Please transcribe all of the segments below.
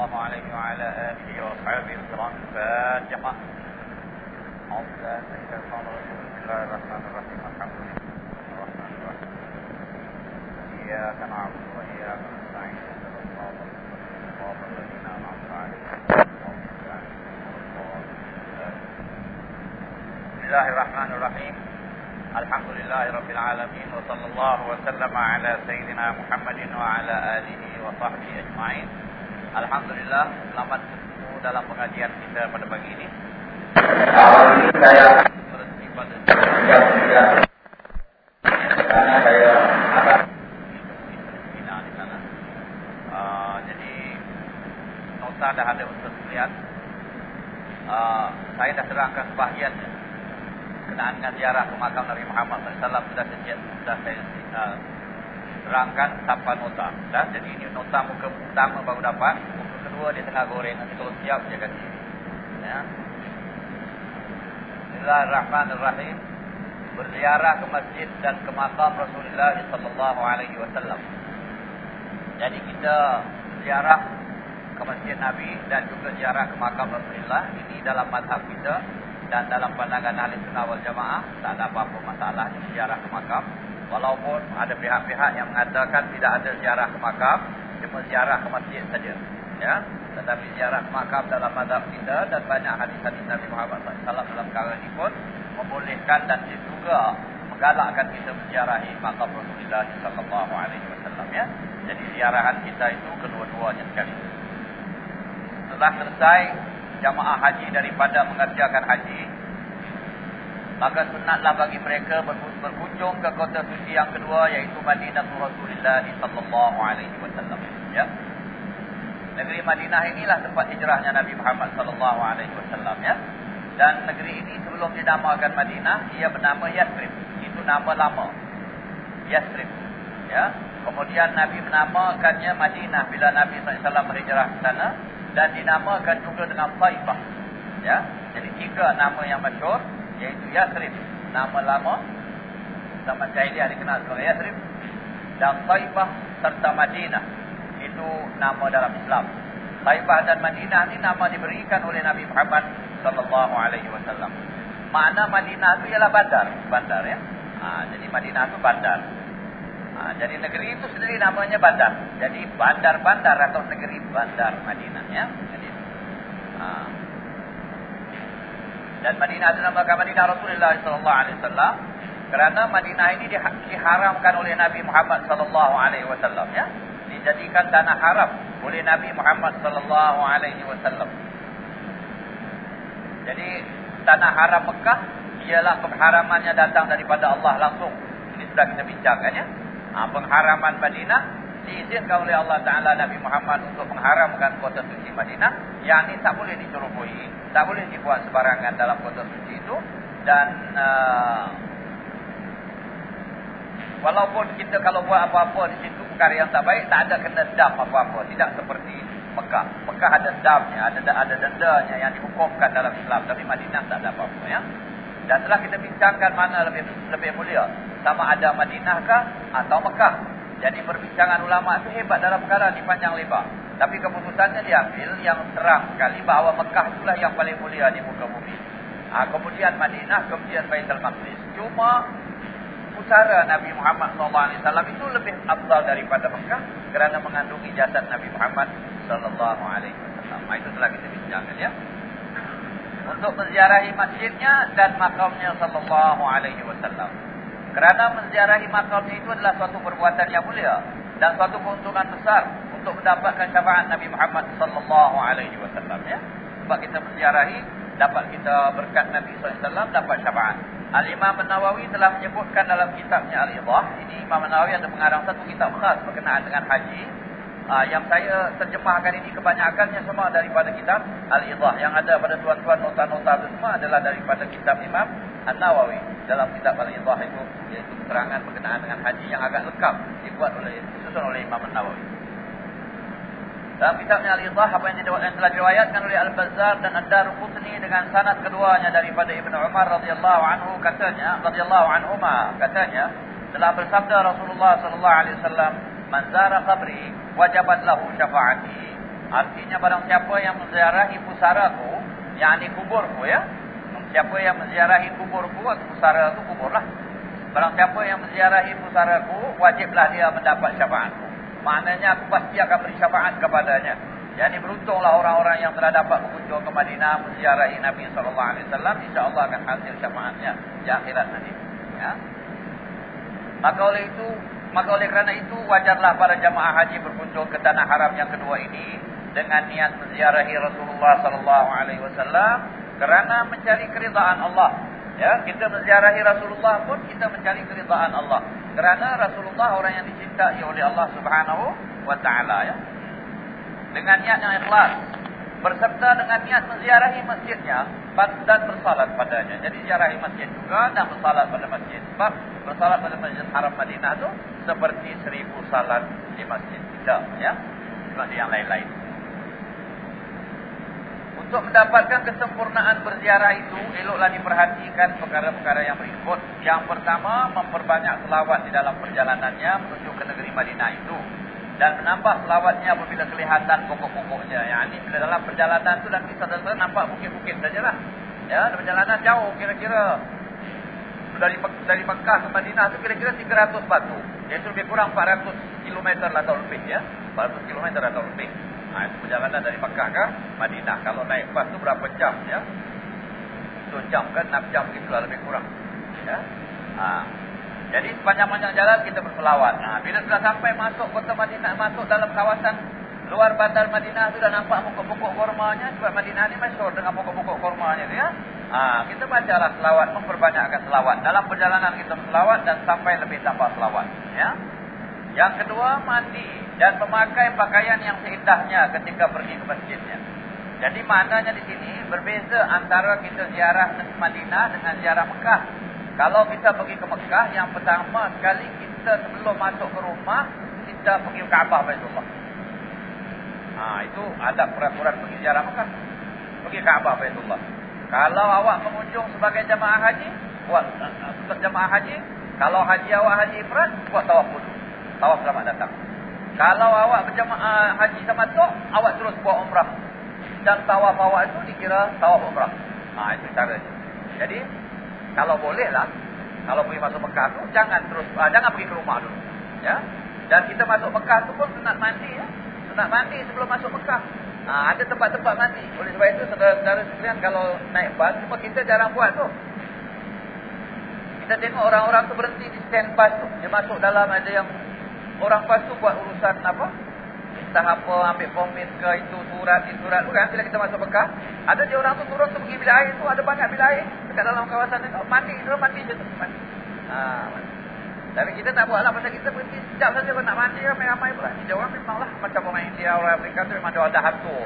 الله عليه وعلى آله وصحبه الكرام. الفاتحة أعوذ بالله من الشيطان بسم الله الرحمن الرحيم. الحمد لله الرحمن الرحيم إياك نعبد وإياك نستعين. الصراط الذين أنعمت عليهم بسم الله الرحمن الرحيم. الحمد لله رب العالمين وصلى الله وسلم على سيدنا محمد وعلى آله وصحبه أجمعين. Alhamdulillah selamat bertemu dalam pengajian kita pada pagi ini. Saya berhenti pada jam Karena saya ada di sana. Uh, jadi nota dah ada untuk melihat. Uh, saya dah terangkan sebahagiannya. Kenaan dengan ziarah ke makam Nabi Muhammad SAW sudah sejak sudah saya uh, terangkan tanpa nota. Dah, jadi ini nota muka pertama tengah goreng. Nanti kalau siap dia kasih. Ya. Bismillahirrahmanirrahim. Berziarah ke masjid dan ke makam Rasulullah sallallahu alaihi wasallam. Jadi kita ziarah ke masjid Nabi dan juga ziarah ke makam Rasulullah ini dalam mazhab kita dan dalam pandangan ahli sunnah wal jamaah tak ada apa-apa masalah ziarah ke makam Walaupun ada pihak-pihak yang mengatakan tidak ada ziarah ke makam, cuma ziarah ke masjid saja. Ya, tetapi ziarah makam dalam mazhab kita dan banyak hadis-hadis Nabi Muhammad SAW dalam perkara ini pun membolehkan dan juga menggalakkan kita menziarahi makam Rasulullah sallallahu alaihi wasallam ya. Jadi ziarahan kita itu kedua-duanya sekali. Setelah selesai jamaah haji daripada mengerjakan haji, maka sunatlah bagi mereka berkunjung ke kota suci yang kedua yaitu Madinah Rasulullah sallallahu alaihi wasallam ya negeri Madinah inilah tempat hijrahnya Nabi Muhammad sallallahu alaihi wasallam ya. Dan negeri ini sebelum dinamakan Madinah ia bernama Yathrib. Itu nama lama. Yathrib ya. Kemudian Nabi menamakannya Madinah bila Nabi sallallahu berhijrah ke sana dan dinamakan juga dengan Taifah ya. Jadi tiga nama yang masyhur yaitu Yathrib nama lama zaman jahiliah dikenal sebagai Yathrib dan Taifah serta Madinah. Itu nama dalam Islam Taifah dan Madinah ini nama diberikan oleh Nabi Muhammad sallallahu alaihi wasallam. Makna Madinah itu ialah bandar bandar ya. Ha, jadi Madinah itu bandar. Ha, jadi negeri itu sendiri namanya bandar. Jadi bandar-bandar atau negeri bandar Madinah ya. Jadi ha, dan Madinah dinamakan Madinah Rasulullah sallallahu alaihi wasallam kerana Madinah ini diharamkan oleh Nabi Muhammad sallallahu alaihi wasallam ya dijadikan tanah haram oleh Nabi Muhammad sallallahu alaihi wasallam. Jadi tanah haram Mekah ialah pengharamannya datang daripada Allah langsung. Ini sudah kita bincangkan ya. Ha, pengharaman Madinah diizinkan oleh Allah Taala Nabi Muhammad untuk mengharamkan kota suci Madinah. Yang ini tak boleh dicerobohi tak boleh dibuat sebarangan dalam kota suci itu. Dan uh, walaupun kita kalau buat apa-apa di situ perkara yang tak baik tak ada kena dam apa-apa. Tidak seperti Mekah. Mekah ada damnya ada ada dendanya yang dihukumkan dalam Islam. Tapi Madinah tak ada apa-apa ya. Dan telah kita bincangkan mana lebih lebih mulia. Sama ada Madinah kah atau Mekah. Jadi perbincangan ulama itu hebat dalam perkara di panjang lebar. Tapi keputusannya diambil yang terang sekali bahawa Mekah itulah yang paling mulia di muka bumi. Ha, kemudian Madinah, kemudian Baitul Maqdis. Cuma pusara Nabi Muhammad SAW itu lebih afdal daripada Mekah kerana mengandungi jasad Nabi Muhammad SAW. Itu telah kita bincangkan ya. Untuk menziarahi masjidnya dan makamnya sallallahu alaihi wasallam. Kerana menziarahi makamnya itu adalah suatu perbuatan yang mulia dan suatu keuntungan besar untuk mendapatkan syafaat Nabi Muhammad sallallahu alaihi wasallam ya. Sebab kita menziarahi dapat kita berkat Nabi wasallam dapat syafaat. Al-Imam An-Nawawi telah menyebutkan dalam kitabnya Al-Idah, ini Imam An-Nawawi ada mengarang satu kitab khas berkenaan dengan haji. Uh, yang saya terjemahkan ini kebanyakannya semua daripada kitab Al-Idah. Yang ada pada tuan-tuan nota-nota itu semua adalah daripada kitab Imam An-Nawawi. Dalam kitab Al-Idah itu, iaitu keterangan berkenaan dengan haji yang agak lengkap dibuat oleh, disusun oleh Imam An-Nawawi. Dalam kitabnya Al-Idah apa yang, telah diriwayatkan oleh Al-Bazzar dan Ad-Darqutni dengan sanad keduanya daripada Ibnu Umar radhiyallahu anhu katanya radhiyallahu anhuma katanya telah bersabda Rasulullah sallallahu alaihi wasallam man zara qabri wajabat lahu syafaati Artinya barang siapa yang menziarahi pusaraku, yakni kuburku ya. Siapa yang menziarahi kuburku atau pusara itu kuburlah. Barang siapa yang menziarahi pusaraku, wajiblah dia mendapat syafaatku. Maknanya aku pasti akan beri syafaat kepadanya. Jadi beruntunglah orang-orang yang telah dapat berkunjung ke Madinah menziarahi Nabi sallallahu alaihi wasallam, insya-Allah akan hasil syafaatnya di akhirat nanti. Ya. Maka oleh itu, maka oleh kerana itu wajarlah para jamaah haji berkunjung ke tanah haram yang kedua ini dengan niat menziarahi Rasulullah sallallahu alaihi wasallam kerana mencari keridaan Allah. Ya, kita menziarahi Rasulullah pun kita mencari keridaan Allah. Kerana Rasulullah orang yang dicintai oleh Allah Subhanahu wa taala ya. Dengan niat yang ikhlas berserta dengan niat menziarahi masjidnya dan bersalat padanya. Jadi ziarahi masjid juga dan bersalat pada masjid. Sebab bersalat pada Masjid Haram Madinah tu seperti seribu salat di masjid kita ya. Seperti yang lain-lain. Untuk mendapatkan kesempurnaan berziarah itu, eloklah diperhatikan perkara-perkara yang berikut. Yang pertama, memperbanyak selawat di dalam perjalanannya menuju ke negeri Madinah itu. Dan menambah selawatnya apabila kelihatan pokok-pokoknya. Yang ini bila dalam perjalanan itu dan kisah dasar nampak bukit-bukit sajalah. Ya, perjalanan jauh kira-kira. Dari dari Mekah ke Madinah itu kira-kira 300 batu. Iaitu lebih kurang 400 km atau lebih. ya, 400 km atau lebih. Ha, itu perjalanan dari Mekah ke Madinah. Kalau naik bas tu berapa jam ya? Dua jam kan, enam jam gitulah lebih kurang. Ya. Ha. Jadi sepanjang-panjang jalan kita berselawat. Ha. Bila sudah sampai masuk kota Madinah, masuk dalam kawasan luar bandar Madinah tu dah nampak pokok-pokok kormanya. Sebab Madinah ni masyur dengan pokok-pokok kormanya tu ya. Ha. Kita bacalah selawat, memperbanyakkan selawat. Dalam perjalanan kita berselawat dan sampai lebih tambah selawat. Ya. Yang kedua, mandi dan memakai pakaian yang seindahnya ketika pergi ke masjidnya. Jadi maknanya di sini berbeza antara kita ziarah Madinah dengan ziarah Mekah. Kalau kita pergi ke Mekah, yang pertama sekali kita sebelum masuk ke rumah, kita pergi ke Kaabah Baitullah. Ha, itu ada peraturan pergi ziarah Mekah. Pergi ke Kaabah Baitullah. Kalau awak mengunjung sebagai jemaah haji, buat untuk jemaah haji. Kalau haji awak haji ifrat, buat tawaf dulu. Tawaf selamat datang. Kalau awak berjamaah haji sama tu, awak terus buat umrah. Dan tawaf awak itu dikira tawaf umrah. Ha, itu cara. Jadi, kalau boleh lah, kalau pergi masuk Mekah tu, jangan terus, uh, jangan pergi ke rumah dulu. Ya? Dan kita masuk Mekah tu pun sunat mandi. Ya? Sunat mandi sebelum masuk Mekah. Ha, ada tempat-tempat mandi. Oleh sebab itu, saudara-saudara sekalian, kalau naik bas, cuma kita jarang buat tu. Kita tengok orang-orang tu berhenti di stand bas tu. Dia masuk dalam, ada yang Orang pas tu buat urusan apa? Entah apa, ambil komit ke itu, surat, itu, surat. Bukan, bila kita masuk Mekah. Ada dia orang tu turun tu pergi bilik air tu. Ada banyak bilik air dekat dalam kawasan itu. Mandi, dia mandi je tu. Mandi. Ha, mandi. Tapi kita tak buat lah pasal kita berhenti sekejap saja nak mandi ramai-ramai pula. Dia orang memanglah macam orang India, orang Afrika tu memang ada hantu.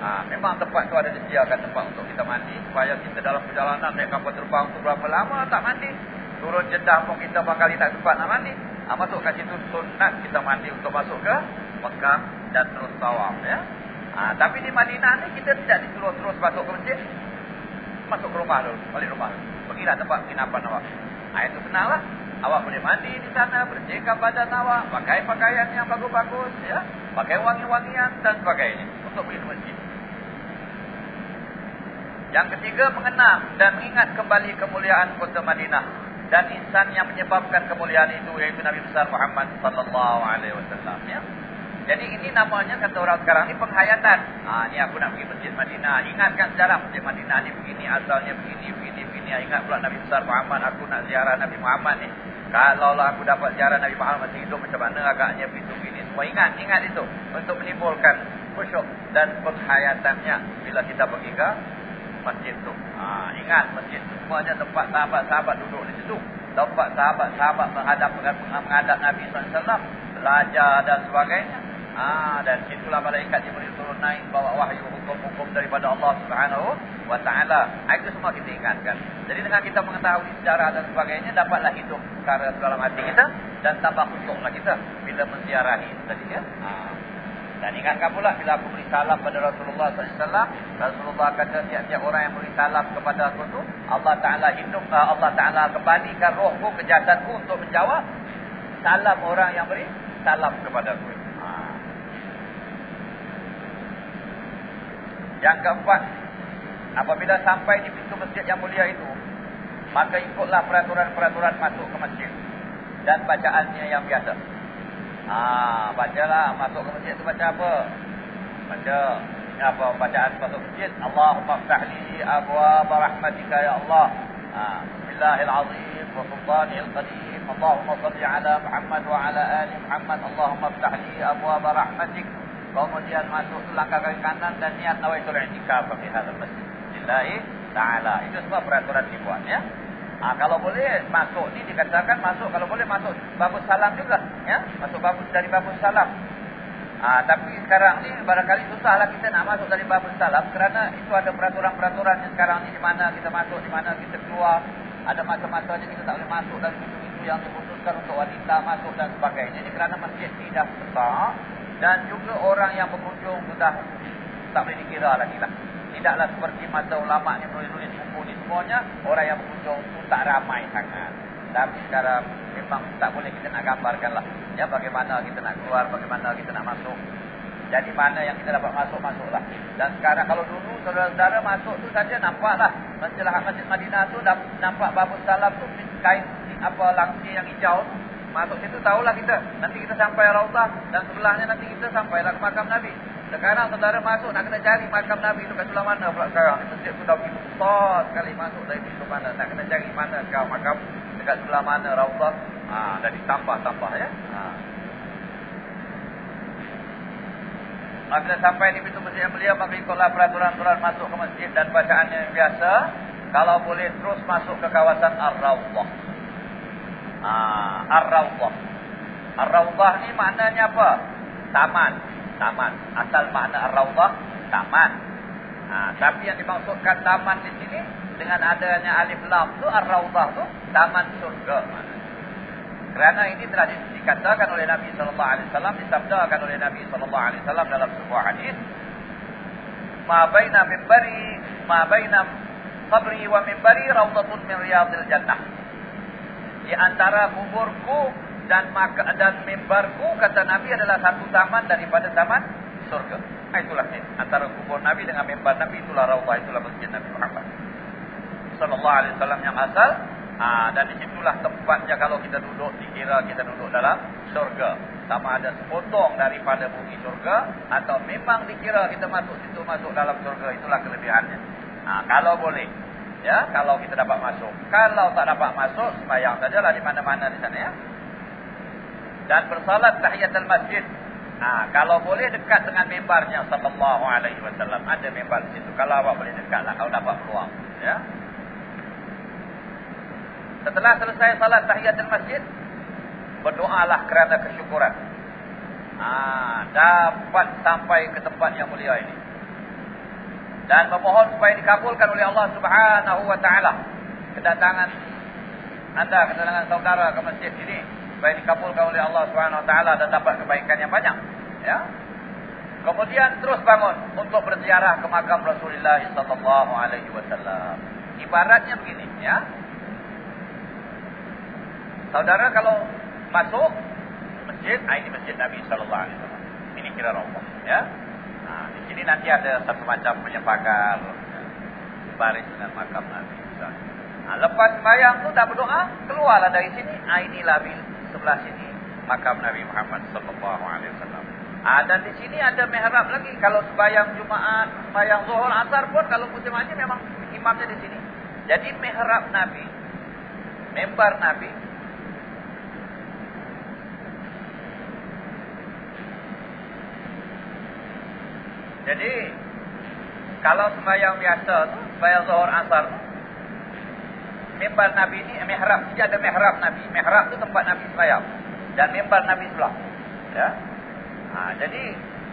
Ha, memang tempat tu ada disediakan tempat untuk kita mandi. Supaya kita dalam perjalanan naik kapal terbang tu berapa lama tak mandi. Turun jedah pun kita bakal tak sempat nak mandi. Ha, masuk kat situ sunat kita mandi untuk masuk ke Mekah dan terus tawaf ya. Ha, tapi di Madinah ni kita tidak disuruh terus masuk ke masjid. Masuk ke rumah dulu, balik rumah. Pergilah tempat penginapan awak. Ha, itu senanglah. Awak boleh mandi di sana, bersihkan badan awak, pakai pakaian yang bagus-bagus ya. Pakai wangi-wangian dan sebagainya untuk pergi ke masjid. Yang ketiga mengenang dan mengingat kembali kemuliaan kota Madinah dan insan yang menyebabkan kemuliaan itu yaitu Nabi besar Muhammad sallallahu alaihi wasallam ya. Jadi ini namanya kata orang sekarang ini penghayatan. Ah ni aku nak pergi Masjid Madinah. Ingatkan sejarah Masjid Madinah ni begini asalnya begini begini begini. Ingat pula Nabi besar Muhammad aku nak ziarah Nabi Muhammad ni. Kalau lah aku dapat ziarah Nabi Muhammad masih hidup macam mana agaknya begitu begini. Semua ingat ingat itu untuk menimbulkan khusyuk dan penghayatannya bila kita pergi ke masjid tu. Ha, ingat masjid semuanya tempat sahabat-sahabat duduk di situ. Tempat sahabat-sahabat menghadap menghadap Nabi SAW. Belajar dan sebagainya. Ha, dan situlah malaikat Jibril turun naik bawa wahyu hukum-hukum daripada Allah Subhanahu taala. Ha, itu semua kita ingatkan. Jadi dengan kita mengetahui sejarah dan sebagainya dapatlah hidup perkara dalam hati kita dan tambah khusyuklah kita bila menziarahi tadi ya. Ha. Dan ingatkan pula bila aku beri salam pada Rasulullah SAW. Rasulullah kata tiap-tiap orang yang beri salam kepada aku tu. Allah Ta'ala hidup, uh, Allah Ta'ala kembalikan rohku ke jasadku untuk menjawab. Salam orang yang beri salam kepada aku. Ha. Yang keempat, apabila sampai di pintu masjid yang mulia itu, maka ikutlah peraturan-peraturan masuk ke masjid dan bacaannya yang biasa. Ah, bacalah masuk ke masjid itu baca apa? Baca apa bacaan masuk masjid? Allahumma ftahli abwaab rahmatika ya Allah. Ah, Bismillahirrahmanirrahim wa sultanil qadim. Allahumma salli ala Muhammad wa ala ali Muhammad. Allahumma ftahli abwaab rahmatik. Kemudian masuk langkah kaki kanan dan niat nawaitul i'tikaf fi hadzal masjid. Lillahi ta'ala. Itu semua peraturan dibuat ya. Ha, kalau boleh masuk ni dikatakan masuk. Kalau boleh masuk babus salam juga ya? Masuk babus dari babus salam. Ha, tapi sekarang ni barangkali susahlah kita nak masuk dari babus salam kerana itu ada peraturan-peraturan yang sekarang ni di mana kita masuk di mana kita keluar. Ada masa-masanya kita tak boleh masuk dan itu yang dikhususkan untuk wanita masuk dan sebagainya. Ini kerana masjid tidak besar dan juga orang yang berkunjung sudah tak boleh dikira lagi lah. Tidaklah seperti masa ulama ni menulis-nulis semuanya orang yang berkunjung itu tak ramai sangat. Tapi sekarang memang tak boleh kita nak gambarkan lah. Ya, bagaimana kita nak keluar, bagaimana kita nak masuk. Jadi mana yang kita dapat masuk, masuklah. Dan sekarang kalau dulu saudara-saudara masuk tu saja nampaklah. Masjid Masjid Madinah tu nampak babu salam tu kain apa langsir yang hijau Masuk situ tahulah kita. Nanti kita sampai Rautah dan sebelahnya nanti kita sampailah ke makam Nabi. Sekarang saudara masuk nak kena cari makam Nabi itu kat sebelah mana pula sekarang. Masjid sudah begitu besar sekali masuk dari pintu mana. Nak kena cari mana sekarang makam dekat sebelah mana Raudhah. Ha, dah ditambah-tambah ya. Ha. Sampai di pintu masjid yang mulia maka ikutlah peraturan-peraturan masuk ke masjid dan bacaannya yang biasa. Kalau boleh terus masuk ke kawasan Ar-Rawdah. Ha, Ar-Rawdah. Ar-Rawdah ni maknanya apa? Taman taman. Asal makna ar-rawdah taman. Ha, tapi yang dimaksudkan taman di sini dengan adanya alif lam tu ar-rawdah tu taman surga. Kerana ini telah dikatakan oleh Nabi sallallahu alaihi wasallam disabdakan oleh Nabi sallallahu alaihi wasallam dalam sebuah hadis ma baina minbari ma baina qabri wa minbari rawdatun min riyadil jannah. Di antara kuburku dan maka dan mimbarku kata Nabi adalah satu taman daripada taman surga. Ah, itulah ni antara kubur Nabi dengan mimbar Nabi itulah raudhah itulah masjid Nabi Muhammad sallallahu alaihi wasallam yang asal. Ah dan di situlah tempatnya kalau kita duduk dikira kita duduk dalam surga. Sama ada sepotong daripada bumi surga atau memang dikira kita masuk situ masuk dalam surga itulah kelebihannya. Ah kalau boleh ya kalau kita dapat masuk. Kalau tak dapat masuk sembahyang sajalah di mana-mana di sana ya dan bersalat tahiyatul masjid. Ha, kalau boleh dekat dengan mimbarnya sallallahu alaihi wasallam. Ada mimbar di situ. Kalau awak boleh dekatlah kalau dapat peluang, ya. Setelah selesai salat tahiyatul masjid, berdoalah kerana kesyukuran. Ha, dapat sampai ke tempat yang mulia ini. Dan memohon supaya dikabulkan oleh Allah Subhanahu wa taala kedatangan anda kedatangan saudara ke masjid ini supaya dikabulkan oleh Allah Subhanahu wa taala dan dapat kebaikan yang banyak. Ya. Kemudian terus bangun untuk berziarah ke makam Rasulullah sallallahu alaihi wasallam. Ibaratnya begini ya. Saudara kalau masuk masjid ah, ini masjid Nabi sallallahu alaihi wasallam. Ini kira rombong ya. Nah di sini nanti ada satu macam penyepagar ya. baris dengan makam Nabi Nah, lepas bayang tu dah berdoa, keluarlah dari sini. Ah, inilah sebelah sini makam Nabi Muhammad sallallahu alaihi wasallam. Ah dan di sini ada mihrab lagi kalau sembahyang Jumaat, sembahyang Zuhur, Asar pun kalau musim haji memang imamnya di sini. Jadi mihrab Nabi, mimbar Nabi Jadi kalau sembahyang biasa sembahyang Zuhur, Asar mimbar Nabi ini mihrab. Jadi ada mihrab Nabi. Mihrab itu tempat Nabi sembahyang. Dan mimbar Nabi sebelah. Ya. Ha, jadi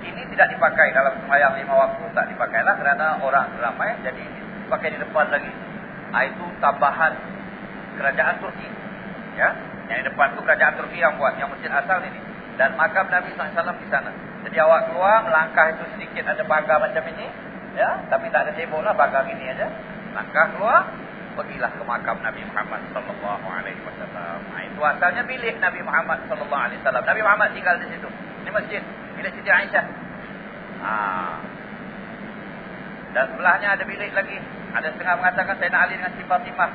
ini tidak dipakai dalam sembahyang lima waktu. Tak dipakai lah kerana orang ramai. Jadi dipakai di depan lagi. Ha, itu tambahan kerajaan Turki. Ya. Yang di depan itu kerajaan Turki yang buat. Yang masjid asal ini. Dan makam Nabi SAW di sana. Jadi awak keluar, melangkah itu sedikit ada bangga macam ini. Ya, tapi tak ada tembok lah, bangga gini aja. Langkah keluar, pergilah ke makam Nabi Muhammad sallallahu alaihi wasallam. Nah, itu asalnya milik Nabi Muhammad sallallahu alaihi wasallam. Nabi Muhammad tinggal di situ. Di masjid milik Siti Aisyah. Ah. Dan sebelahnya ada bilik lagi. Ada setengah mengatakan Sayyidina Ali dengan Siti Fatimah.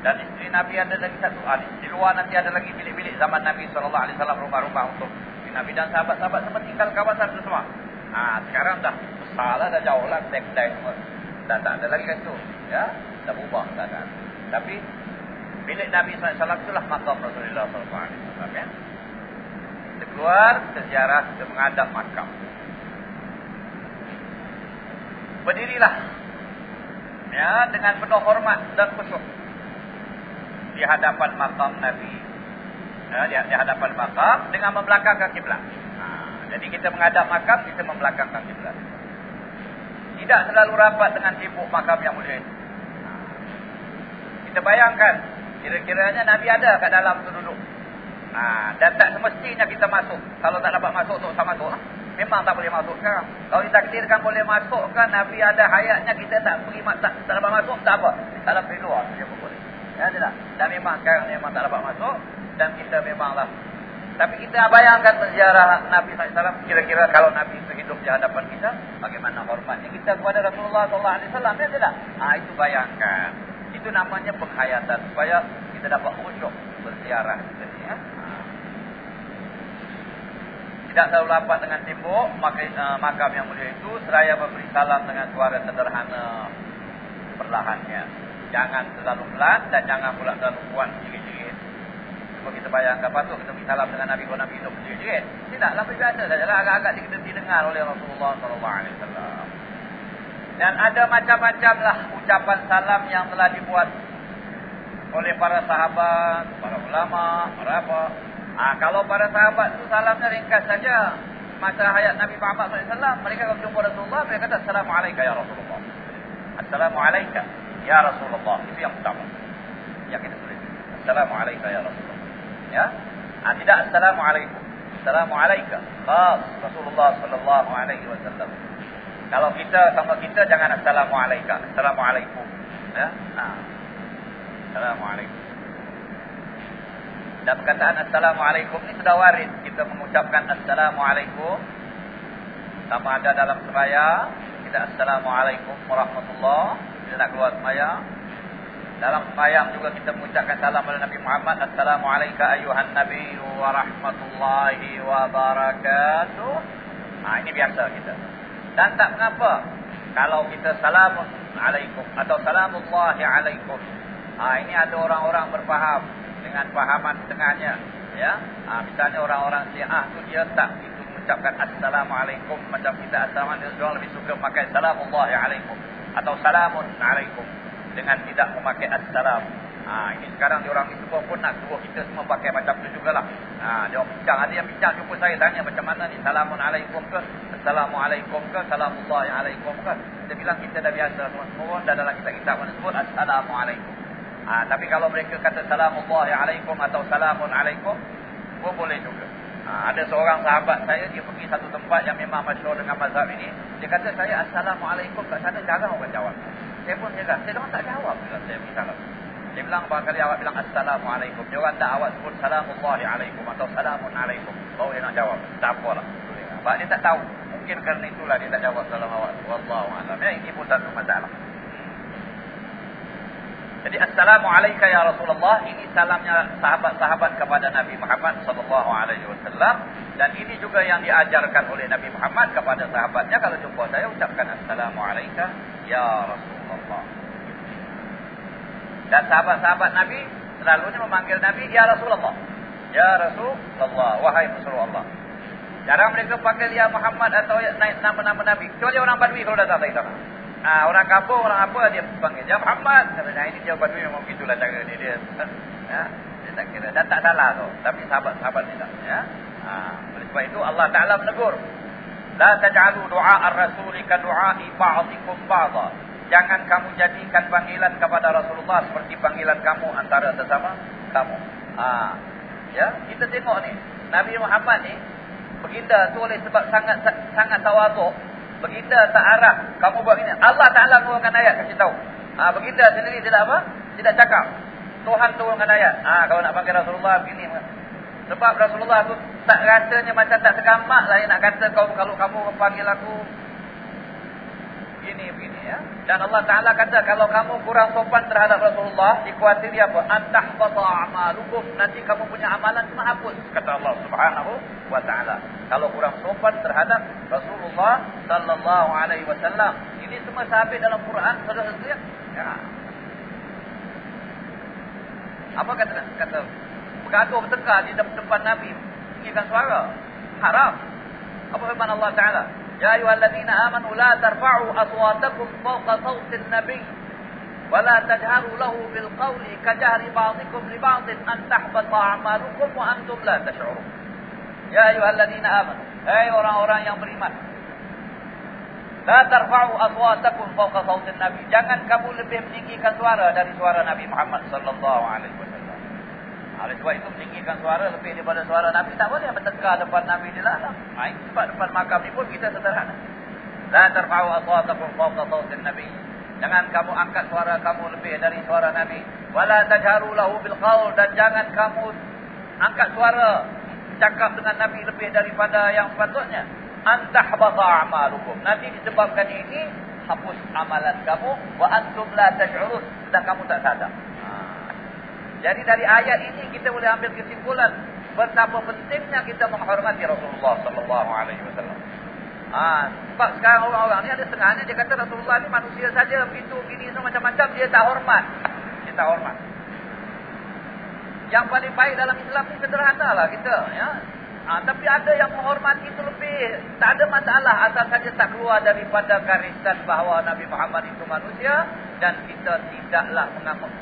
Dan isteri Nabi ada lagi satu. Ah, di luar nanti ada lagi bilik-bilik zaman Nabi SAW. Rumah-rumah untuk Nabi dan sahabat-sahabat semua tinggal kawasan itu semua. Ah, sekarang dah besar lah, dah jauh lah. Kedai semua. Dah tak ada lagi kat situ. Ya, Dah, dah. Tapi bilik Nabi SAW itulah makam Rasulullah SAW. Ya. Kita keluar sejarah kita menghadap makam. Berdirilah. Ya, dengan penuh hormat dan khusyuk. Di hadapan makam Nabi. Ya, di, di hadapan makam dengan membelakangkan kiblat. Ha, jadi kita menghadap makam, kita membelakangkan kiblat. Tidak selalu rapat dengan sibuk makam yang mulia itu. Ha. Kita bayangkan, kira-kiranya Nabi ada kat dalam tu duduk. Ha, dan tak semestinya kita masuk. Kalau tak dapat masuk, tak usah masuk. Ha? Memang tak boleh masuk sekarang. Kalau ditakdirkan boleh masuk kan Nabi ada hayatnya kita tak pergi tak, tak dapat masuk tak apa. Dalam pergi luar saja pun boleh. Ya tidak. Dan memang sekarang memang tak dapat masuk dan kita memanglah. Tapi kita bayangkan sejarah Nabi SAW kira-kira kalau Nabi hidup di hadapan kita bagaimana hormatnya kita kepada Rasulullah SAW ya tidak. Ah itu bayangkan. Itu namanya penghayatan. Supaya kita dapat khusyuk berziarah kita ni ya. Tidak terlalu rapat dengan tembok maka uh, makam yang mulia itu seraya memberi salam dengan suara sederhana perlahannya. Jangan terlalu pelan dan jangan pula terlalu kuat jerit-jerit. Cuba kita bayangkan patut kita beri salam dengan Nabi kalau Nabi itu jerit-jerit. Tidaklah biasa sajalah agak-agak kita didengar oleh Rasulullah SAW dan ada macam-macam lah ucapan salam yang telah dibuat oleh para sahabat, para ulama, para apa Ha, kalau para sahabat itu salamnya ringkas saja. Masa hayat Nabi Muhammad SAW, mereka kalau jumpa Rasulullah, mereka kata, Assalamualaikum ya Rasulullah. Assalamualaikum ya Rasulullah. Itu yang pertama. Yang kita tulis. Assalamualaikum ya Rasulullah. Ya? Ha, tidak Assalamualaikum. Assalamualaikum. Khas Rasulullah Wasallam. Kalau kita sama kita, jangan Assalamualaikum. Assalamualaikum. Ya? Ha. Assalamualaikum. Dan perkataan Assalamualaikum ini sudah waris. Kita mengucapkan Assalamualaikum. Sama ada dalam semaya. Kita Assalamualaikum warahmatullahi Kita nak keluar semaya. Dalam semaya juga kita mengucapkan salam kepada Nabi Muhammad. Assalamualaikum ayuhan Nabi warahmatullahi wabarakatuh. Ha, ini biasa kita. Dan tak mengapa. Kalau kita Assalamualaikum atau Salamullahi alaikum. Ha, ini ada orang-orang berfaham dengan pahaman tengahnya. Ya? Ha, misalnya orang-orang Syiah tu dia tak itu mengucapkan assalamualaikum. Macam kita assalamualaikum lebih suka pakai salamullahi alaikum atau salamun alaikum dengan tidak memakai assalam. Ha, ini sekarang dia orang itu pun nak suruh kita semua pakai macam tu jugalah. Ha, dia orang bincang. Ada yang bincang jumpa saya tanya macam mana ni salamun alaikum ke assalamualaikum ke salamullahi alaikum ke dia bilang kita dah biasa semua dah dalam kitab-kitab mana sebut assalamualaikum Ha, tapi kalau mereka kata Assalamualaikum atau Salamun alaikum, pun boleh juga. Ha, ada seorang sahabat saya, dia pergi satu tempat yang memang masyur dengan mazhab ini. Dia kata saya Assalamualaikum kat sana, jarang orang jawab. Saya pun heran, saya orang tak jawab bila saya pergi salam. Dia bilang barangkali awak bilang Assalamualaikum. Dia orang tak awak sebut Salamualaikum atau Salamun alaikum. Baru dia nak jawab. Tak apalah. Sebab dia tak tahu. Mungkin kerana itulah dia tak jawab salam awak. Wallahualam. Ya, ini pun satu masalah. Jadi assalamualaikum ya Rasulullah ini salamnya sahabat-sahabat kepada Nabi Muhammad sallallahu alaihi wasallam dan ini juga yang diajarkan oleh Nabi Muhammad kepada sahabatnya kalau jumpa saya ucapkan assalamualaikum ya Rasulullah. Dan sahabat-sahabat Nabi selalunya memanggil Nabi ya Rasulullah. Ya Rasulullah, wahai Rasulullah. Jarang mereka panggil ya Muhammad atau naik nama-nama Nabi. Kecuali orang Badui kalau datang dari sana. Ha, orang kampung, orang apa dia panggil. Ya Muhammad. Kata, nah, ini dia badui memang begitulah cara dia. Dia, ya, dia tak kira. Dan tak salah tu. Tapi sahabat-sahabat tidak. Ya. Ha, oleh sebab itu Allah Ta'ala menegur. La taj'alu du'a ar-rasuli ka du'a'i ba'dikum ba'da. Jangan kamu jadikan panggilan kepada Rasulullah seperti panggilan kamu antara sesama kamu. Ha, ya, kita tengok ni. Nabi Muhammad ni, beginda tu oleh sebab sangat sangat tawaduk Beginda tak arah kamu buat ini. Allah Taala turunkan ayat kasih tahu. Ah ha, beginda sendiri tidak apa? Tidak cakap. Tuhan turunkan ayat. Ah ha, kalau nak panggil Rasulullah begini. Sebab Rasulullah tu tak rasanya macam tak segamak lah nak kata kau kalau kamu panggil aku begini begini ya. Dan Allah Taala kata kalau kamu kurang sopan terhadap Rasulullah, dikuatiri apa? Antahbata amalukum. Nanti kamu punya amalan cuma hapus kata Allah Subhanahu wa taala. Kalau kurang sopan terhadap Rasulullah sallallahu alaihi wasallam. Ini semua sabit dalam Quran saudara sekalian. Ya. Apa kata kata bergaduh bertengkar di depan Nabi, tinggikan suara. Haram. Apa firman Allah Taala? يا أيها الذين آمنوا لا ترفعوا أصواتكم فوق صوت النبي ولا تجهروا له بالقول كجهر بعضكم لبعض أن تحبط أعمالكم وأنتم لا تشعرون. يا أيها الذين آمنوا أي orang-orang yang beriman لا ترفعوا أصواتكم فوق صوت النبي. Jangan kamu lebih meninggikan suara dari suara Nabi Muhammad sallallahu alaihi wasallam oleh sebab itu meninggikan suara lebih daripada suara Nabi. Tak boleh bertengkar depan Nabi di dalam. Ha, sebab depan makam ni pun kita sederhana. La tarfa'u aswatakum fawqa sawtin Nabi. Jangan kamu angkat suara kamu lebih dari suara Nabi. Wala tajharu lahu bil qaul dan jangan kamu angkat suara cakap dengan Nabi lebih daripada yang sepatutnya. Antahbata a'malukum. Nanti disebabkan ini hapus amalan kamu wa antum la tash'urun dan kamu tak sadar. Jadi dari ayat ini kita boleh ambil kesimpulan betapa pentingnya kita menghormati Rasulullah sallallahu alaihi wasallam. Ah, sebab sekarang orang-orang ni ada setengahnya dia kata Rasulullah ni manusia saja begitu begini semua macam-macam dia tak hormat. Dia tak hormat. Yang paling baik dalam Islam ni sederhanalah kita ya. Ha, tapi ada yang menghormati itu lebih. Tak ada masalah asal saja tak keluar daripada garisan bahawa Nabi Muhammad itu manusia. Dan kita tidaklah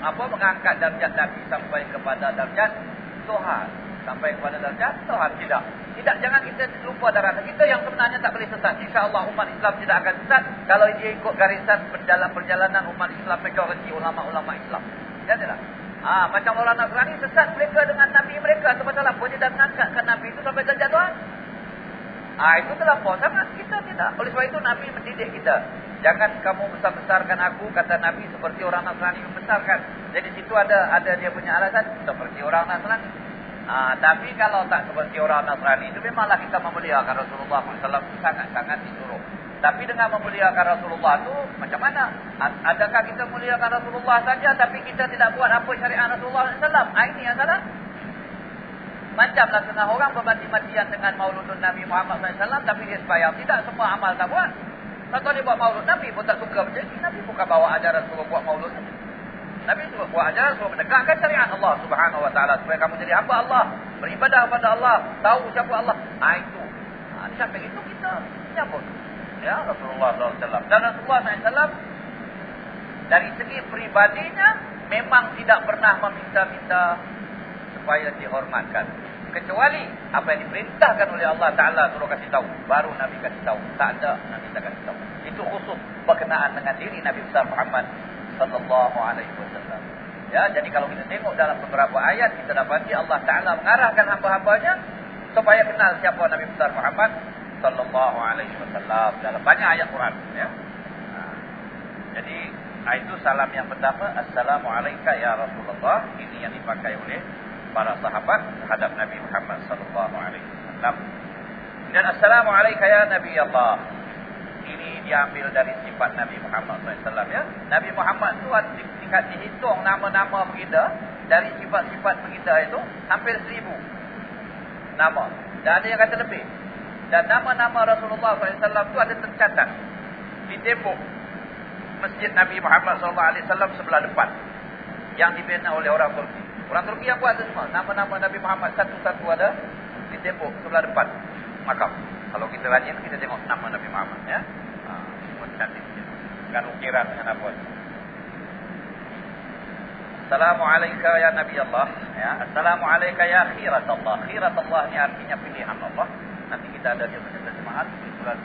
apa, mengangkat darjat Nabi sampai kepada darjat Tuhan. Sampai kepada darjat Tuhan. Tidak. Tidak, jangan kita lupa darah kita yang sebenarnya tak boleh sesat. InsyaAllah umat Islam tidak akan sesat. Kalau dia ikut garisan perjalanan umat Islam majoriti ulama-ulama Islam. Ya tidak? Ah, macam orang Nasrani sesat mereka dengan Nabi mereka. Pasal apa? Dia dah mengangkatkan Nabi itu sampai derajat Tuhan. Ah, itu telah apa? Sangat kita tidak. Oleh sebab itu Nabi mendidik kita. Jangan kamu besar-besarkan aku, kata Nabi, seperti orang Nasrani membesarkan. Jadi situ ada ada dia punya alasan. Seperti orang Nasrani. Ah, tapi kalau tak seperti orang Nasrani, itu memanglah kita memuliakan Rasulullah SAW. Sangat-sangat disuruh. Tapi dengan memuliakan Rasulullah itu macam mana? Adakah kita memuliakan Rasulullah saja tapi kita tidak buat apa syariat Rasulullah SAW? Ah, ini yang salah. Macamlah setengah orang bermati-matian dengan mauludun Nabi Muhammad SAW tapi dia sebayang. Tidak semua amal tak buat. Contoh dia buat maulud. Nabi pun tak suka macam ini. Nabi bukan bawa ajaran suruh buat maulud. Nabi suruh buat ajaran suruh menegakkan syariat Allah subhanahu wa ta'ala. Supaya kamu jadi hamba Allah. Beribadah kepada Allah. Tahu siapa Allah. Ah itu. Ha, sampai itu kita. Siapa ya Rasulullah SAW. Dan Rasulullah SAW dari segi pribadinya memang tidak pernah meminta-minta supaya dihormatkan. Kecuali apa yang diperintahkan oleh Allah Ta'ala suruh kasih tahu. Baru Nabi kasih tahu. Tak ada Nabi tak kasih tahu. Itu khusus berkenaan dengan diri Nabi besar Muhammad Sallallahu Alaihi Wasallam. Ya, jadi kalau kita tengok dalam beberapa ayat kita dapati Allah Taala mengarahkan hamba-hambanya supaya kenal siapa Nabi besar Muhammad sallallahu alaihi wasallam dalam banyak ayat Quran ya. Ha. Jadi itu salam yang pertama assalamu alayka ya Rasulullah ini yang dipakai oleh para sahabat terhadap Nabi Muhammad sallallahu alaihi wasallam. Dan assalamu alayka ya Nabi Allah. Ini diambil dari sifat Nabi Muhammad SAW ya. Nabi Muhammad tu jika dihitung nama-nama kita dari sifat-sifat kita itu hampir seribu nama. Dan ada yang kata lebih. Dan nama-nama Rasulullah SAW itu ada tercatat di tembok Masjid Nabi Muhammad SAW sebelah depan. Yang dibina oleh orang Turki. Orang Turki yang buat semua. Nama-nama Nabi Muhammad satu-satu ada di tembok sebelah depan. Makam. Kalau kita rajin, kita tengok nama Nabi Muhammad. Ya? Ha, cantik. Dengan ukiran dengan apa. Assalamualaikum ya Nabi Allah. Ya. Assalamualaikum ya khirat Allah. Khirat Allah ni artinya pilihan Allah nanti kita ada dia punya terjemahan surat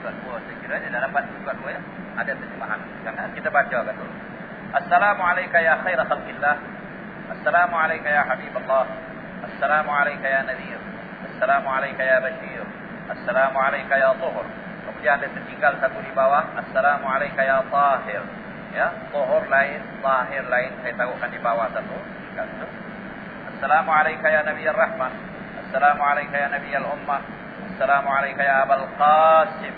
surat 2 saya kira dia dah dapat surat 2 ya. Ada terjemahan. Jangan kita baca kan dulu Assalamualaikum ya khair khalqillah. Assalamualaikum ya habibullah. Assalamualaikum ya nadir. Assalamualaikum ya bashir. Assalamualaikum ya tuhur. Kemudian ada tertinggal satu di bawah. Assalamualaikum ya tahir. Ya tuhur lain tahir lain saya taruhkan di bawah satu. Assalamualaikum ya nabi rahmah السلام عليك يا نبي الأمة. السلام عليك يا أبا القاسم.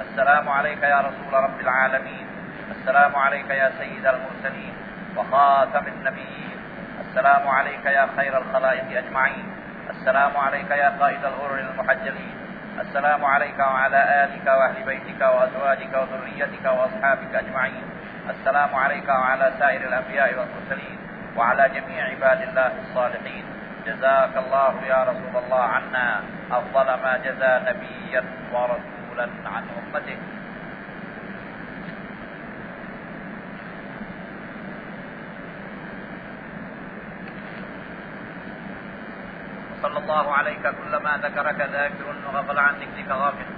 السلام عليك يا رسول رب العالمين. السلام عليك يا سيد المرسلين وخاتم النبيين. السلام عليك يا خير الخلائق أجمعين. السلام عليك يا قائد الغر المحجلين. السلام عليك وعلى آلك وأهل بيتك وأزواجك وذريتك وأصحابك أجمعين. السلام عليك وعلى سائر الأنبياء والمرسلين وعلى جميع عباد الله الصالحين. جزاك الله يا رسول الله عنا. أفضل ما جزى نبيا ورسولا عن أمته. صلى الله عليك كلما ذكرك ذاكر وغفل عن ذكرك غافل.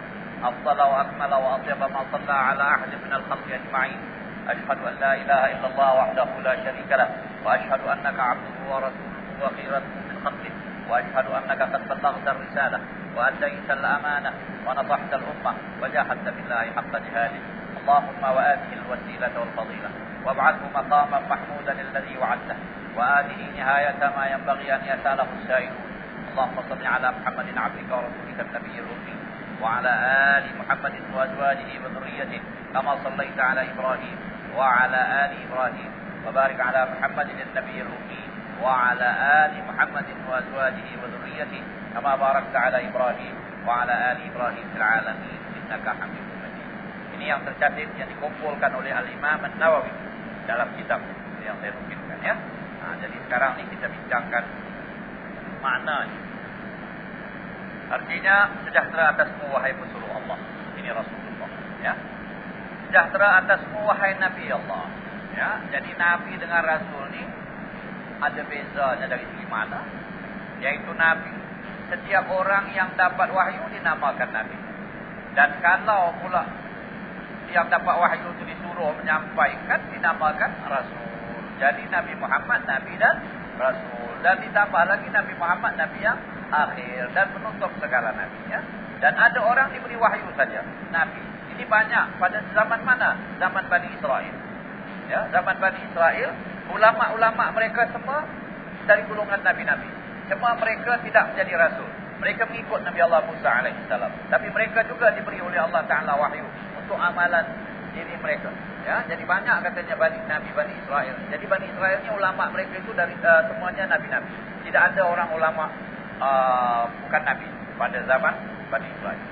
أفضل وأكمل وأطيب ما صلى على أحد من الخلق أجمعين. أشهد أن لا إله إلا الله وحده لا شريك له. وأشهد أنك عبده ورسوله وخيرته خلقه وأشهد أنك قد بلغت الرسالة وأديت الأمانة ونصحت الأمة وجاهدت بالله حق جهاده. اللهم وآته الوسيلة والفضيلة وابعثه مقاما محمودا الذي وعدته وآته نهاية ما ينبغي أن يسأله السائلون اللهم صل على محمد عبدك ورسولك النبي الأمي وعلى آل محمد وأزواجه وذريته كما صليت على إبراهيم وعلى آل إبراهيم وبارك على محمد النبي الأمي. وعلى آل محمد وأزواجه وذريته كما باركت على إبراهيم وعلى آل إبراهيم في العالمين إنك حميد مجيد Ini yang tercatat yang dikumpulkan oleh Al-Imam An-Nawawi dalam kitab yang saya nukilkan ya. Nah, jadi sekarang ini kita bincangkan makna ini. Artinya sejahtera atasmu wahai pesuruh Allah. Ini Rasulullah. Ya. Sejahtera atasmu wahai Nabi Allah. Ya. Jadi Nabi dengan Rasul ini ada bezanya dari segi mana. Yaitu Nabi. Setiap orang yang dapat wahyu dinamakan Nabi. Dan kalau pula yang dapat wahyu itu disuruh menyampaikan dinamakan Rasul. Jadi Nabi Muhammad Nabi dan Rasul. Dan ditambah lagi Nabi Muhammad Nabi yang akhir dan menutup segala nabi ya. Dan ada orang diberi wahyu saja, nabi. Ini banyak pada zaman mana? Zaman Bani Israel. Ya, zaman Bani Israel, ulama-ulama mereka semua dari golongan nabi-nabi. Cuma mereka tidak menjadi rasul. Mereka mengikut Nabi Allah Musa alaihissalam. Tapi mereka juga diberi oleh Allah Taala wahyu untuk amalan diri mereka. Ya, jadi banyak katanya Bani Nabi Bani Israel. Jadi Bani Israel ni ulama mereka itu dari uh, semuanya nabi-nabi. Tidak ada orang ulama uh, bukan Nabi pada zaman Bani Israel.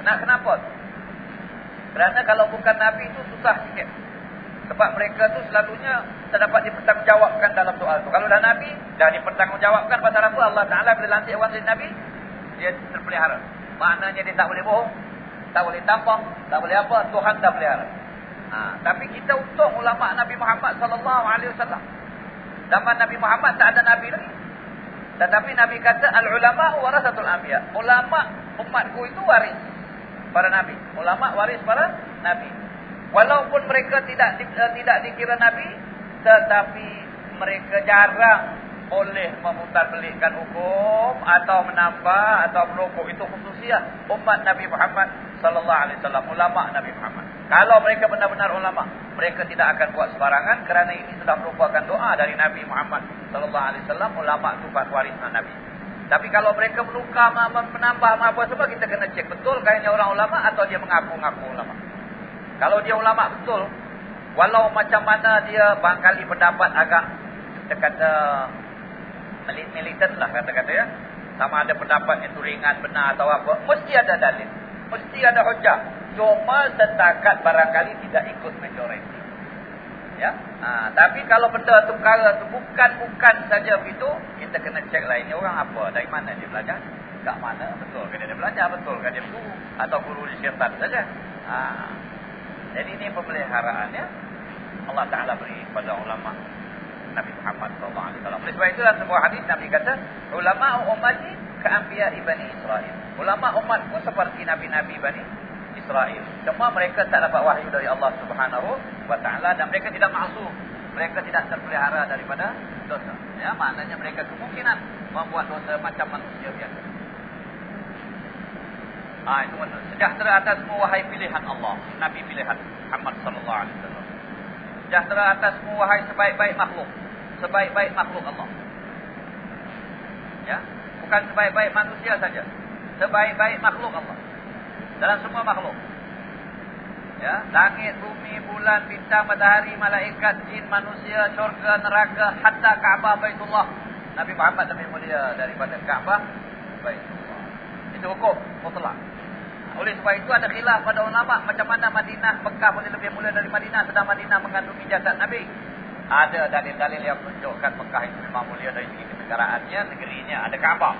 Nah, kenapa? Kerana kalau bukan Nabi itu susah sikit. Sebab mereka tu selalunya terdapat dipertanggungjawabkan dalam doa itu. Kalau dah Nabi, dah dipertanggungjawabkan pasal apa? Allah Ta'ala bila lantik orang jadi Nabi, dia terpelihara. Maknanya dia tak boleh bohong, tak boleh tampang, tak boleh apa, Tuhan tak pelihara. Ha, tapi kita untung ulama Nabi Muhammad sallallahu alaihi wasallam. Zaman Nabi Muhammad tak ada nabi lagi. Tetapi Nabi kata al-ulama warasatul anbiya. Ulama umatku itu waris para nabi. Ulama waris para nabi. Walaupun mereka tidak uh, tidak dikira nabi, tetapi mereka jarang boleh memutarbelikkan hukum atau menambah atau merokok itu khususnya umat Nabi Muhammad sallallahu alaihi wasallam ulama Nabi Muhammad. Kalau mereka benar-benar ulama, mereka tidak akan buat sembarangan kerana ini sudah merupakan doa dari Nabi Muhammad sallallahu alaihi wasallam ulama itu warisan Nabi. Tapi kalau mereka meluka menambah apa sebab kita kena cek betul kayaknya orang ulama atau dia mengaku-ngaku ulama. Kalau dia ulama betul, walau macam mana dia bangkali pendapat agak kita kata militan lah kata-kata ya. Sama ada pendapat itu ringan, benar atau apa. Mesti ada dalil. Mesti ada hujah. Cuma setakat barangkali tidak ikut majoriti. Ya. Ha, tapi kalau benda tu perkara tu bukan-bukan saja begitu, kita kena cek lah ini orang apa, dari mana dia belajar. Kat mana, betul ke dia belajar, betul ke dia guru. Atau guru di syaitan saja. Ha. Jadi ini pemeliharaan ya. Allah Ta'ala beri kepada ulama Nabi Muhammad wasallam. Oleh sebab itu dalam sebuah hadis Nabi kata, ulama ummati ka'anbiya Bani Israel. Ulama umatku seperti nabi-nabi Bani Israel. Semua mereka tak dapat wahyu dari Allah Subhanahu wa taala dan mereka tidak maksum. Mereka tidak terpelihara daripada dosa. Ya, maknanya mereka kemungkinan membuat dosa macam manusia biasa. Ah, itu? Sejahtera atasmu wahai pilihan Allah, nabi pilihan Muhammad sallallahu alaihi wasallam. Sejahtera atasmu wahai sebaik-baik makhluk sebaik-baik makhluk Allah. Ya, bukan sebaik-baik manusia saja. Sebaik-baik makhluk Allah. dalam semua makhluk. Ya, langit, bumi, bulan, bintang, matahari, malaikat, jin, manusia, syurga, neraka, hatta Kaabah Baitullah. Nabi Muhammad lebih mulia daripada Kaabah Baitullah. Itu hukum mutlak. Oleh sebab itu ada khilaf pada ulama macam mana Madinah, Mekah boleh lebih mulia dari Madinah sedang Madinah mengandungi jasad Nabi. Ada dalil-dalil yang menunjukkan Mekah itu memang mulia dari segi kenegaraannya, negerinya, ada Kaabah.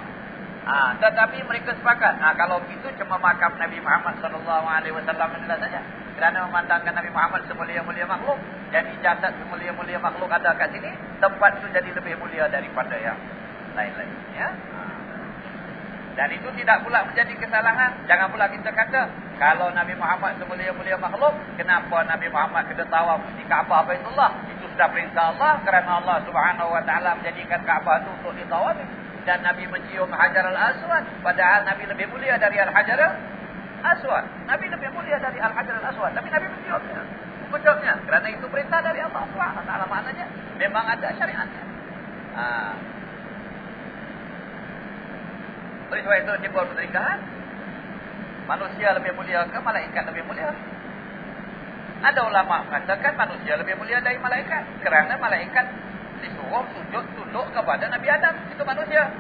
Ha, tetapi mereka sepakat, ha, kalau itu cuma makam Nabi Muhammad SAW inilah saja. Kerana memandangkan Nabi Muhammad semulia-mulia makhluk. Jadi jasad semulia-mulia makhluk ada kat sini, tempat itu jadi lebih mulia daripada yang lain-lain. Ya? Dan itu tidak pula menjadi kesalahan. Jangan pula kita kata, kalau Nabi Muhammad semulia-mulia makhluk, kenapa Nabi Muhammad kena tawaf di Kaabah Baitullah? Itu sudah perintah Allah kerana Allah Subhanahu Wa Taala menjadikan Kaabah itu untuk ditawaf. Dan Nabi mencium Hajar al-Aswad. Padahal Nabi lebih mulia dari Al-Hajar al-Aswad. Nabi lebih mulia dari Al-Hajar al-Aswad. Tapi Nabi menciumnya. Menciumnya. Kerana itu perintah dari Allah Subhanahu Wa Taala. Maknanya, memang ada syariatnya. Haa. Oleh sebab itu timbul perselingkahan. Manusia lebih mulia ke malaikat lebih mulia? Ada ulama mengatakan manusia lebih mulia dari malaikat. Kerana malaikat disuruh sujud tunduk kepada Nabi Adam. Itu manusia.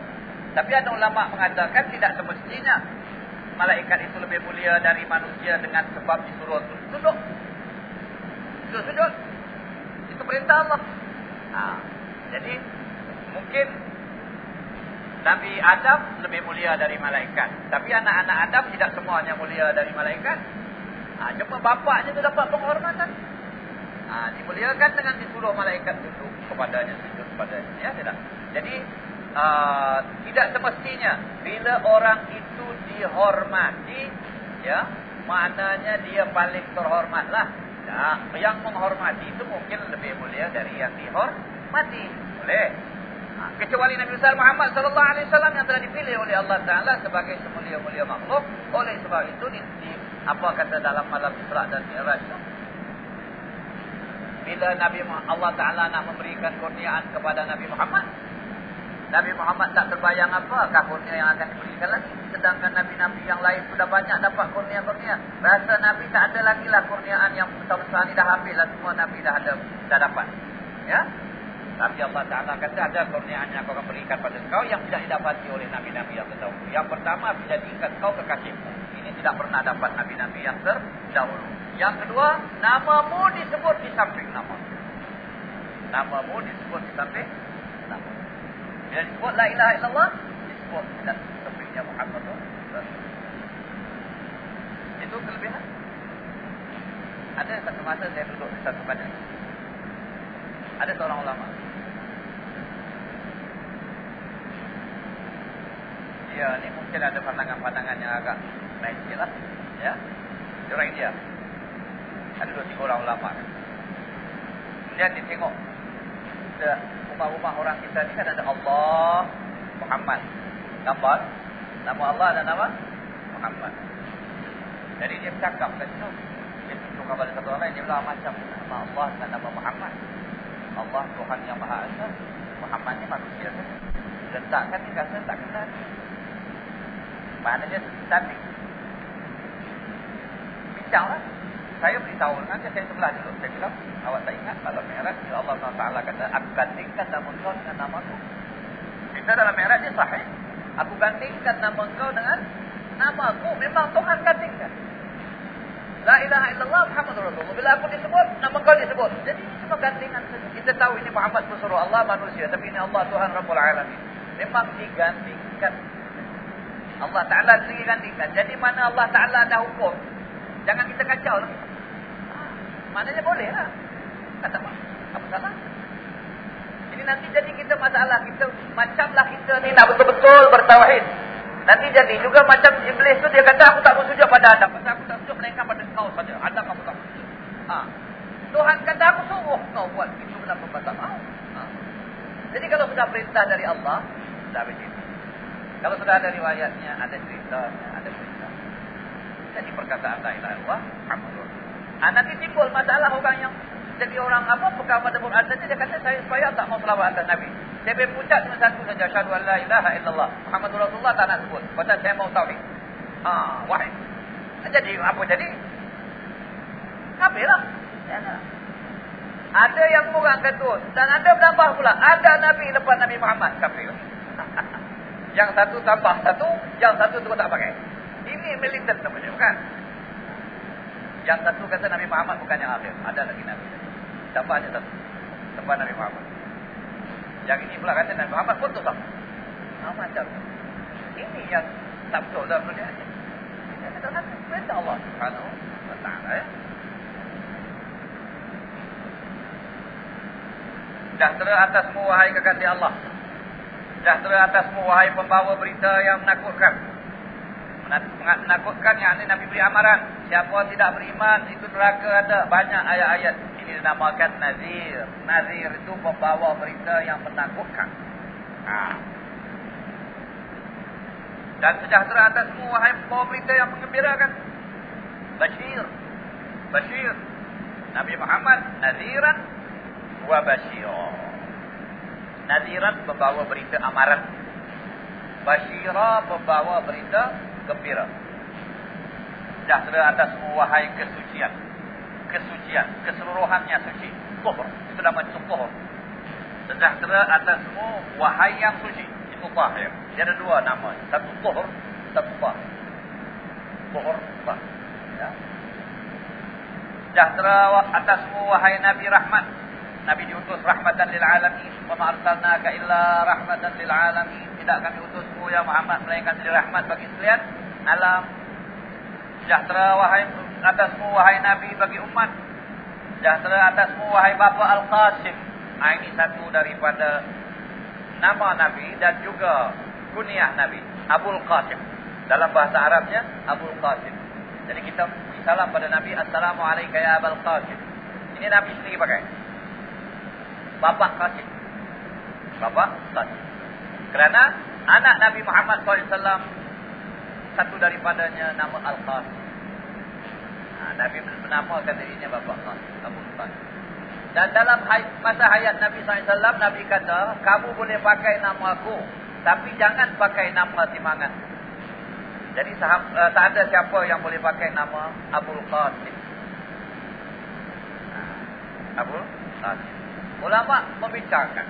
Tapi ada ulama mengatakan tidak semestinya. Malaikat itu lebih mulia dari manusia dengan sebab disuruh tunduk. Sujud sujud. Itu perintah Allah. Ha. Jadi mungkin Nabi Adam lebih mulia dari malaikat. Tapi anak-anak Adam tidak semuanya mulia dari malaikat. Ha, cuma bapaknya itu dapat penghormatan. Ha, dimuliakan dengan disuruh malaikat duduk kepadanya, sujud kepadanya. Ya, tidak. Jadi, uh, tidak semestinya bila orang itu dihormati, ya, maknanya dia paling terhormatlah. Ya, yang menghormati itu mungkin lebih mulia dari yang dihormati. Boleh. Kecuali Nabi besar Muhammad sallallahu alaihi wasallam yang telah dipilih oleh Allah taala sebagai semulia-mulia makhluk. Oleh sebab itu di, di apa kata dalam malam Isra dan Mi'raj? Bila Nabi Allah taala nak memberikan kurniaan kepada Nabi Muhammad Nabi Muhammad tak terbayang apakah kurnia yang akan diberikan lagi? Sedangkan nabi-nabi yang lain sudah banyak dapat kurnia-kurnia. Rasa Nabi tak ada lagi lah kurniaan yang besar-besar ni dah habis lah. Semua Nabi dah ada dah dapat. Ya tapi Allah Ta'ala kata ada kurniaan yang aku akan berikan pada kau yang tidak didapati oleh Nabi-Nabi yang terdahulu. Yang pertama, menjadikan kau kekasihmu. Ini tidak pernah dapat Nabi-Nabi yang terdahulu. Yang kedua, namamu disebut di samping nama. Namamu disebut di samping nama. Bila disebut La ilaha illallah, disebut dan sampingnya Muhammad Itu kelebihan. Ada satu masa saya duduk di satu badan. Ada seorang ulama. India ni mungkin ada pandangan-pandangan yang agak lain sikit lah. Ya? Orang India. Ada dua tiga orang ulama. Kemudian dia tengok. Rumah-rumah orang kita ni kan ada Allah Muhammad. Gambar. Nama Allah dan nama Muhammad. Jadi dia bercakap kat situ. Dia tunjuk kepada satu orang lain. Dia bilang macam nama Allah dan nama Muhammad. Allah Tuhan yang Maha Esa. Muhammad ni manusia saja. Letakkan di kata tak kenal. Maknanya tadi Bincang lah Saya beritahu Nanti saya sebelah dulu. Saya bilang Awak tak ingat Dalam merah Allah SWT kata Aku gantingkan nama kau dengan nama aku. Bisa dalam merah dia sahih. Aku gantingkan nama kau dengan Nama aku. Memang Tuhan gantingkan La ilaha illallah Muhammad Rasulullah. Bila aku disebut Nama kau disebut. Jadi cuma gantingan saja. Kita tahu ini Muhammad Rasulullah Allah manusia. Tapi ini Allah Tuhan Rabbul Alamin. Memang digantingkan Allah Ta'ala sendiri gantikan. Jadi mana Allah Ta'ala dah hukum. Jangan kita kacau lah. Maknanya boleh lah. Kata apa? Apa salah? Jadi nanti jadi kita masalah. Kita Macamlah kita ni nak betul-betul bertawahid. Nanti jadi juga macam Iblis tu dia kata aku tak bersujud pada Adam. Pasal aku tak bersujud menaikkan pada kau saja. Adam aku tak bersujud. Ha. Tuhan kata aku suruh kau buat itu kenapa kau tak mahu. Ha. Jadi kalau sudah perintah dari Allah, sudah begitu. Kalau sudah ada riwayatnya, ada ceritanya, ada cerita. Jadi perkataan la ilaha illallah Muhammadur Ah nanti timbul masalah orang yang jadi orang apa pegang pada Quran saja dia kata saya supaya tak mau selawat atas Nabi. Saya berucap cuma satu saja syahadu la ilaha illallah Muhammadur Rasulullah tak nak sebut. Pasal saya mau tauhid. Ah, wahid. Jadi apa jadi? Habislah. Ya, ada yang kurang ketut. Dan ada bertambah pula. Ada Nabi lepas Nabi Muhammad. Kafir. yang satu tambah satu. Yang satu tu tak pakai. Ini militan namanya. Bukan? Yang satu kata Nabi Muhammad bukan yang akhir. Ada lagi Nabi. Tambah aja satu. Tambah Nabi Muhammad. Yang ini pula kata Nabi Muhammad pun tu sama. Ah, macam Ini yang tak betul dalam dunia ini. Perintah Allah Subhanahu wa ta'ala ya. Sejahtera atasmu wahai kekasih Allah. Sejahtera atasmu wahai pembawa berita yang menakutkan. Menakutkan yang ini Nabi beri amaran. Siapa tidak beriman itu neraka ada. Banyak ayat-ayat. Ini dinamakan Nazir. Nazir itu pembawa berita yang menakutkan. Ha. Dan sejahtera atasmu wahai pembawa berita yang mengembirakan. Bashir. Bashir. Nabi Muhammad Naziran wa basyira. Nadiran membawa berita amaran. Basyira membawa berita gembira. Sejahtera atas wahai kesucian. Kesucian, keseluruhannya suci. Tuhur, itu nama tuhur. Sejahtera atasmu wahai yang suci. Itu tahir. Dia ada dua nama. Satu tuhur, satu tahir. Tuhur, tahir. Ya. Sejahtera atasmu wahai Nabi Rahmat. Nabi diutus rahmatan lil alamin. Wa ma arsalnaka illa rahmatan lil alamin. Tidak kami utusmu ya Muhammad melainkan sebagai rahmat bagi sekalian alam sejahtera wahai atasmu wahai nabi bagi umat. Sejahtera atasmu wahai bapa al-qasim. Nah, ini satu daripada nama nabi dan juga kunyah nabi Abul Qasim. Dalam bahasa Arabnya Abul Qasim. Jadi kita salam pada nabi assalamualaikum ya Abul Qasim. Ini nabi sendiri pakai Bapak Qasim. Bapak Qasim. Kerana anak Nabi Muhammad SAW satu daripadanya nama Al-Qasim. Ha, Nabi menamakan dirinya Bapak Qasim. Abu Qasim. Dan dalam masa hayat Nabi SAW, Nabi kata, kamu boleh pakai nama aku. Tapi jangan pakai nama timangan. Jadi uh, tak ada siapa yang boleh pakai nama Abu Qasim. Ha, Abu Qasim ulama membicarakan.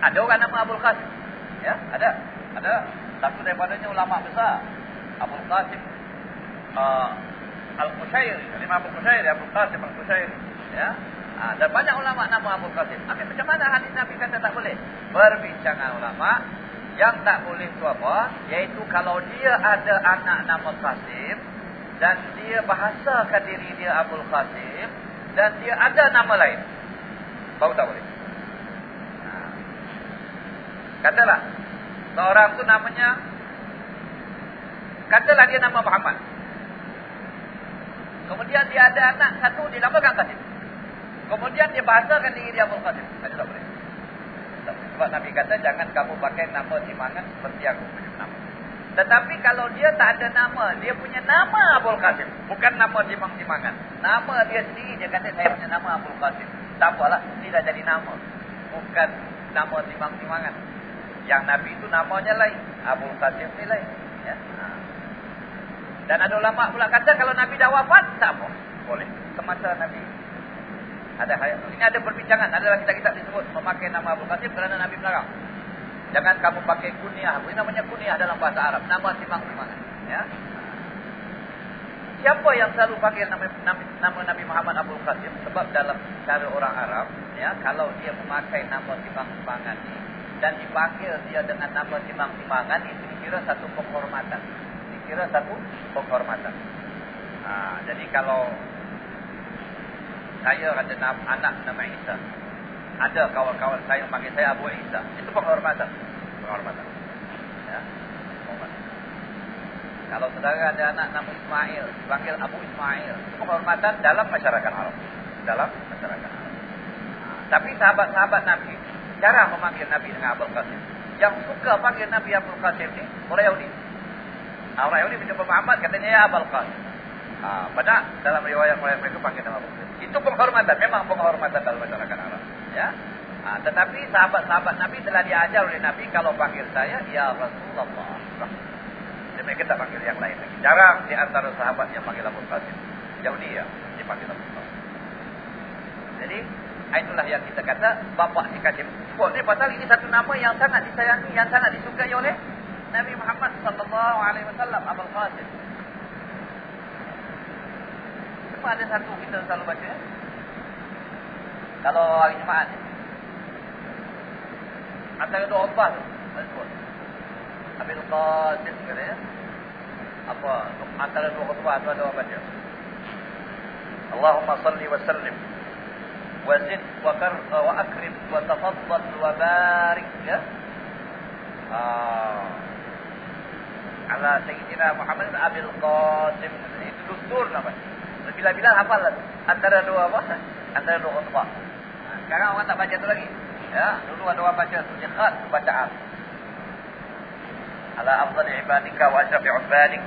Ada orang nama Abdul Qasim. Ya, ada. Ada satu daripadanya ulama besar. Abdul Qasim uh, Al-Qushairi, Imam Al-Qushairi, Abdul Qasim Al-Qushairi. Ya. Ha, ada banyak ulama nama Abdul Qasim. Tapi macam mana hadis Nabi kata tak boleh? Berbincangan ulama yang tak boleh itu apa? Yaitu kalau dia ada anak nama Qasim dan dia bahasakan diri dia Abdul Qasim, dan dia ada nama lain. Baru tak boleh. Ha. Katalah, seorang tu namanya, katalah dia nama Muhammad. Kemudian dia ada anak satu, dia namakan Qasim. Kemudian dia bahasakan diri dia Abul Qasim. Tak boleh. Sebab Nabi kata, jangan kamu pakai nama timangan seperti aku punya nama. Tetapi kalau dia tak ada nama, dia punya nama Abul Qasim. Bukan nama timang-timangan. Nama dia sendiri, dia kata saya punya nama Abul Qasim. Tak apalah, ini dah jadi nama. Bukan nama timang-timangan. Yang Nabi itu namanya lain. Abul Qasim ni lain. Ya? Dan ada ulama pula kata kalau Nabi dah wafat, tak apa. Boleh. Semasa Nabi. Ada Ini ada perbincangan. Adalah kita-kita disebut memakai nama Abul Qasim kerana Nabi melarang. Jangan kamu pakai kunyah. Ini namanya kunyah dalam bahasa Arab. Nama timang-timangan. Ya. Siapa yang selalu panggil nama, nama, nama Nabi Muhammad Abdul Qasim? Sebab dalam cara orang Arab, ya, kalau dia memakai nama timang-timangan ini, dan dipanggil dia dengan nama timang-timangan, itu dikira satu penghormatan. Dikira satu penghormatan. Ha, jadi kalau saya ada anak nama Isa, ada kawan-kawan saya yang panggil saya Abu Isa. Itu penghormatan. Penghormatan. Ya. Kalau saudara ada anak nama Ismail, dipanggil Abu Ismail. Itu penghormatan dalam masyarakat Arab. Dalam masyarakat Arab. Tapi sahabat-sahabat Nabi, cara memanggil Nabi dengan Abu Qasim. Yang suka panggil Nabi Abu Qasim ni, orang Yahudi. Orang Yahudi menjumpa Muhammad, katanya ya Abu Qasim. Ha, pada dalam riwayat mereka panggil nama Abu Qasim. Itu penghormatan, memang penghormatan dalam masyarakat Arab. Ya. Ha, tetapi sahabat-sahabat Nabi telah diajar oleh Nabi kalau panggil saya ya Rasulullah. Qasim. Mereka tak panggil yang lain lagi. Jarang di antara sahabat yang panggil Abul Qasim. Yahudi ya, dipanggil Abul Qasim. Jadi, itulah yang kita kata, bapak si Qasim. Sebut ni pasal ini satu nama yang sangat disayangi, yang sangat disukai oleh Nabi Muhammad sallallahu alaihi wasallam Abul Qasim. Cuma ada satu kita selalu baca. Kalau hari Jumaat. Antara dua tu. Habis Qasim kata ya. Apa? Antara dua khutbah tu ada apa dia? Allahumma salli wa sallim. Wa zid wa kar wa akrim wa tafaddal wa barik ya. Ah. Ala Sayyidina Muhammad Abil Qasim. Itu dustur namanya. Bila-bila hafal. Antara dua apa? Antara dua khutbah. Sekarang orang tak baca tu lagi. Ya, dulu ada orang baca tu jihad bacaan. Ala afdal ibadika wa asrafi ubadik.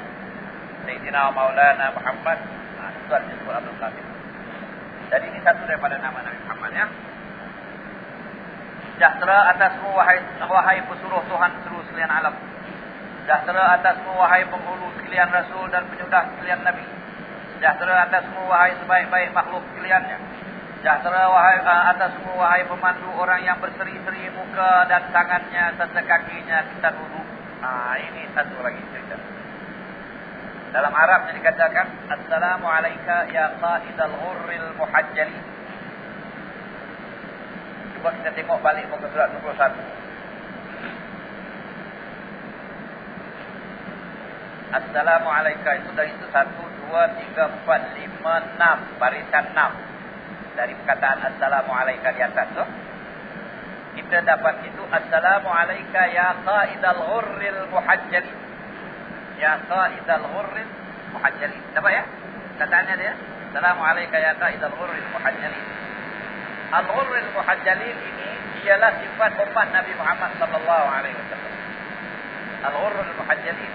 Sayyidina Maulana Muhammad. Nah, Itu disebut Abdul Qasim Jadi ini satu daripada nama Nabi Muhammad ya. Sejahtera atasmu wahai, wahai pesuruh Tuhan seluruh sekalian alam. Sejahtera atasmu wahai penghulu sekalian Rasul dan penyudah sekalian Nabi. Sejahtera atasmu wahai sebaik-baik makhluk sekaliannya Sejahtera wahai uh, atasmu wahai pemandu orang yang berseri-seri muka dan tangannya serta kakinya kita duduk. Ah ini satu lagi cerita. Dalam Arab jadi katakan Assalamu alayka ya qaidal ghurril muhajjali. Cuba kita tengok balik muka surat 21. Assalamu alayka itu dari itu 1 2 3 4 5 6 barisan 6 dari perkataan Assalamualaikum di atas tu. Kita dapat itu Assalamualaikum ya qaidal ghurril muhajjali. Ya qaidal ghurril muhajjali. Dapat ya? Kataannya dia. Assalamualaikum ya qaidal ghurril muhajjali. Al-ghurril muhajjali ini ialah sifat umat Nabi Muhammad sallallahu alaihi wasallam. Al-ghurril muhajjali.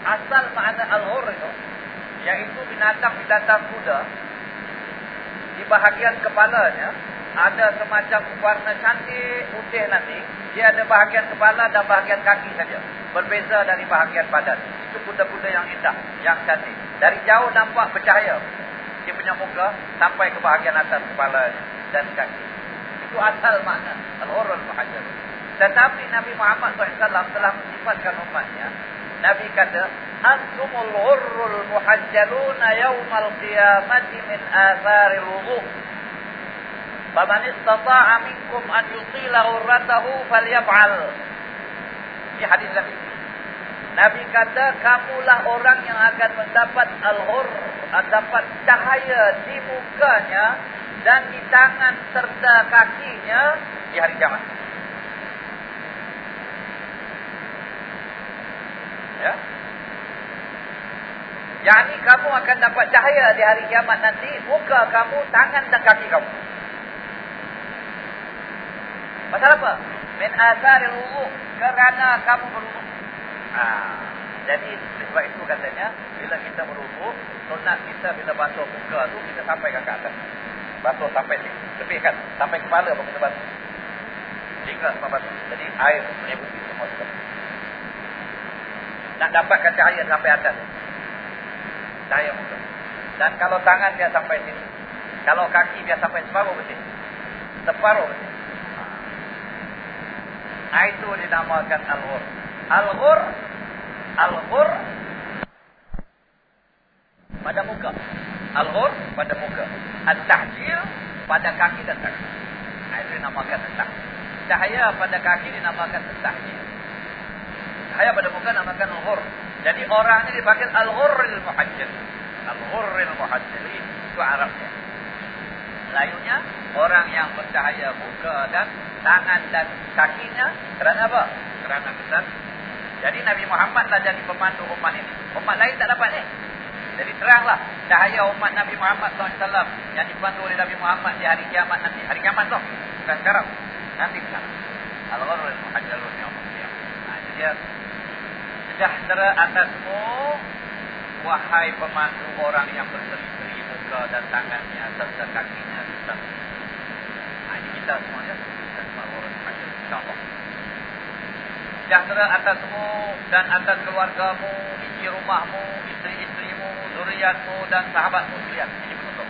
Asal makna al-ghurr itu yaitu binatang-binatang kuda di bahagian kepalanya ada semacam warna cantik putih nanti. Dia ada bahagian kepala dan bahagian kaki saja. Berbeza dari bahagian badan. Itu kuda-kuda yang indah yang cantik. Dari jauh nampak bercahaya. Dia punya muka sampai ke bahagian atas kepala dan kaki. Itu asal makna. Al-hurul muhajir tetapi Nabi Muhammad SAW telah mensifatkan umatnya Nabi kata antumul hurrul muhajjaluna yawmal qiyamati min atharil wudu' faman istata'a minkum an yutila hurratahu falyaf'al. Ini hadis Nabi. Nabi kata kamulah orang yang akan mendapat al-hur dapat cahaya di mukanya dan di tangan serta kakinya. Di hari kiamat ya Yani kamu akan dapat cahaya di hari kiamat nanti muka kamu, tangan dan kaki kamu. Pasal apa? Min asaril wudu kerana kamu berwudu. Ha. Jadi sebab itu katanya bila kita berwudu, sunat kita bila basuh muka tu kita sampai ke atas. Basuh sampai sini. Lebihkan sampai kepala baru kita basuh. Hingga semua basuh. Jadi air meliputi semua sekali. Nak dapatkan cahaya sampai atas cahaya muka. Dan kalau tangan dia sampai sini. Kalau kaki dia sampai separuh bersih. Separuh bersih. Nah, itu dinamakan Al-Ghur. Al-Ghur. Al-Ghur. Pada muka. Al-Ghur pada muka. Al-Tahjil pada kaki dan kaki. Nah, itu dinamakan Al-Tahjil. Cahaya pada kaki dinamakan Al-Tahjil. Cahaya pada muka dinamakan Al-Ghur. Jadi orang ini dipanggil Al-Ghurril Muhajjal. Al-Ghurril Muhajjal itu Arabnya. Melayunya orang yang bercahaya muka dan tangan dan kakinya kerana apa? Kerana kesan. Jadi Nabi Muhammad lah jadi pemandu umat ini. Umat lain tak dapat ni. Jadi teranglah cahaya umat Nabi Muhammad SAW yang dipandu oleh Nabi Muhammad di hari kiamat nanti. Hari kiamat tu. Bukan sekarang. Nanti sekarang. Al-Ghurril Dia sejahtera atasmu wahai pemandu orang yang berseri-seri muka dan tangannya serta kakinya serta nah, ini kita semuanya kita semua orang insyaallah. Sejahtera atasmu dan atas keluargamu, isi rumahmu, isteri-isterimu, zuriatmu dan sahabatmu sekalian. Ini penutup.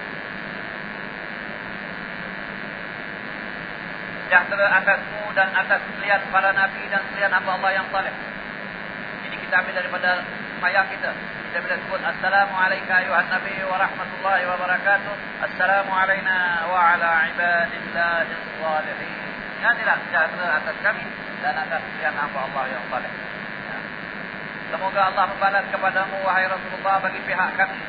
Sejahtera atasmu dan atas sekalian para nabi dan sekalian hamba Allah yang saleh. Ini kita ambil daripada mayang kita. Kita bila sebut Assalamualaikum ayuhan Nabi wa rahmatullahi wa barakatuh. Assalamualaikum wa ala ibadillahi salihin. Inilah sejahtera atas kami dan atas sekalian hamba Allah yang saleh. Semoga Allah membalas kepadamu wahai Rasulullah bagi pihak kami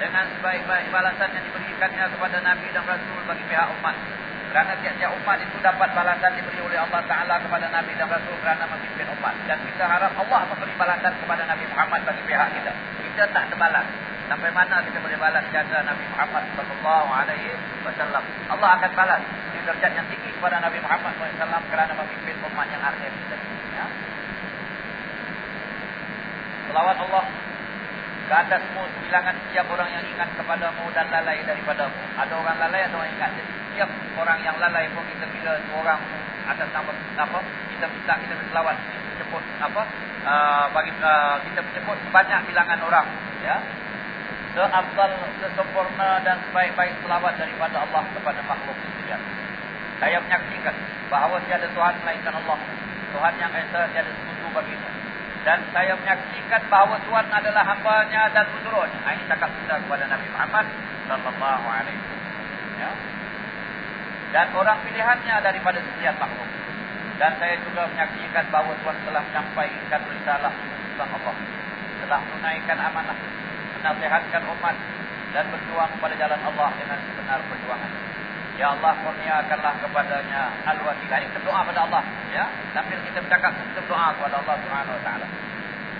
dengan sebaik-baik balasan yang diberikannya kepada Nabi dan Rasul bagi pihak umat. Kerana tiap-tiap umat itu dapat balasan diberi oleh Allah Ta'ala kepada Nabi dan Rasul kerana memimpin umat. Dan kita harap Allah memberi balasan kepada Nabi Muhammad bagi pihak kita. Kita tak terbalas. Sampai mana kita boleh balas jaga Nabi Muhammad sallallahu alaihi wasallam. Allah akan balas di derajat yang tinggi kepada Nabi Muhammad wasallam kerana memimpin umat yang akhir. Ya. Selawat Allah ke atasmu bilangan setiap orang yang ingat kepadamu dan lalai daripadamu. Ada orang lalai, ada orang ingat. Jadi setiap orang yang lalai pun kita bila orang atas nama apa kita minta kita berselawat sebut apa uh, bagi uh, kita menyebut banyak bilangan orang ya seafdal, sesempurna dan sebaik-baik selawat daripada Allah kepada makhluk sekalian. Saya menyaksikan bahawa tiada Tuhan melainkan Allah. Tuhan yang esa tiada sekutu baginya. Dan saya menyaksikan bahawa Tuhan adalah hambanya dan putranya. Ini cakap kita kepada Nabi Muhammad sallallahu alaihi wasallam. Ya. Dan orang pilihannya daripada setiap makhluk. Dan saya juga menyaksikan bahawa Tuhan telah menyampaikan risalah tentang Allah. Telah menunaikan amanah menasihatkan umat dan berjuang pada jalan Allah dengan sebenar perjuangan. Ya Allah, kurniakanlah kepadanya al-wasilah. Ini berdoa kepada Allah. Ya, sambil kita bercakap, kita berdoa kepada Allah Taala.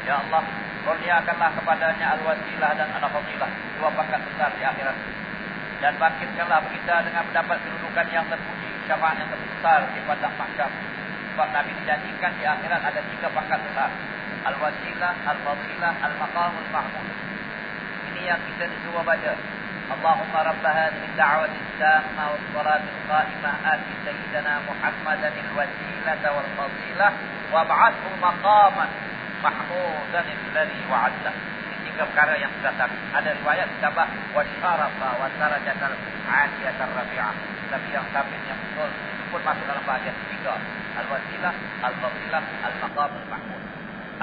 Ya Allah, kurniakanlah kepadanya al-wasilah dan al-fadilah. Dua pangkat besar di akhirat. Dan bangkitkanlah kita dengan mendapat kedudukan yang terpuji, syafaat yang terbesar di padang mahsyar. Sebab Nabi dijanjikan di akhirat ada tiga pangkat besar. Al-wasilah, al-fadilah, al-maqamul mahmud yang kita disuruh baca. Allahumma rabb hadhihi ad-da'wati at-tamma was-salati al-qa'imah ati sayyidina Muhammadan al-wasilata wal-fadilah wab'athhu maqaman mahmudan alladhi wa'adta. Tiga perkara yang tak ada riwayat wasyarafa wa darajatal 'aliyatar rafi'ah. Tapi yang sabit yang betul itu pun masuk dalam bahagian ketiga. Al-wasilah, al-fadilah, al-maqam al-mahmud.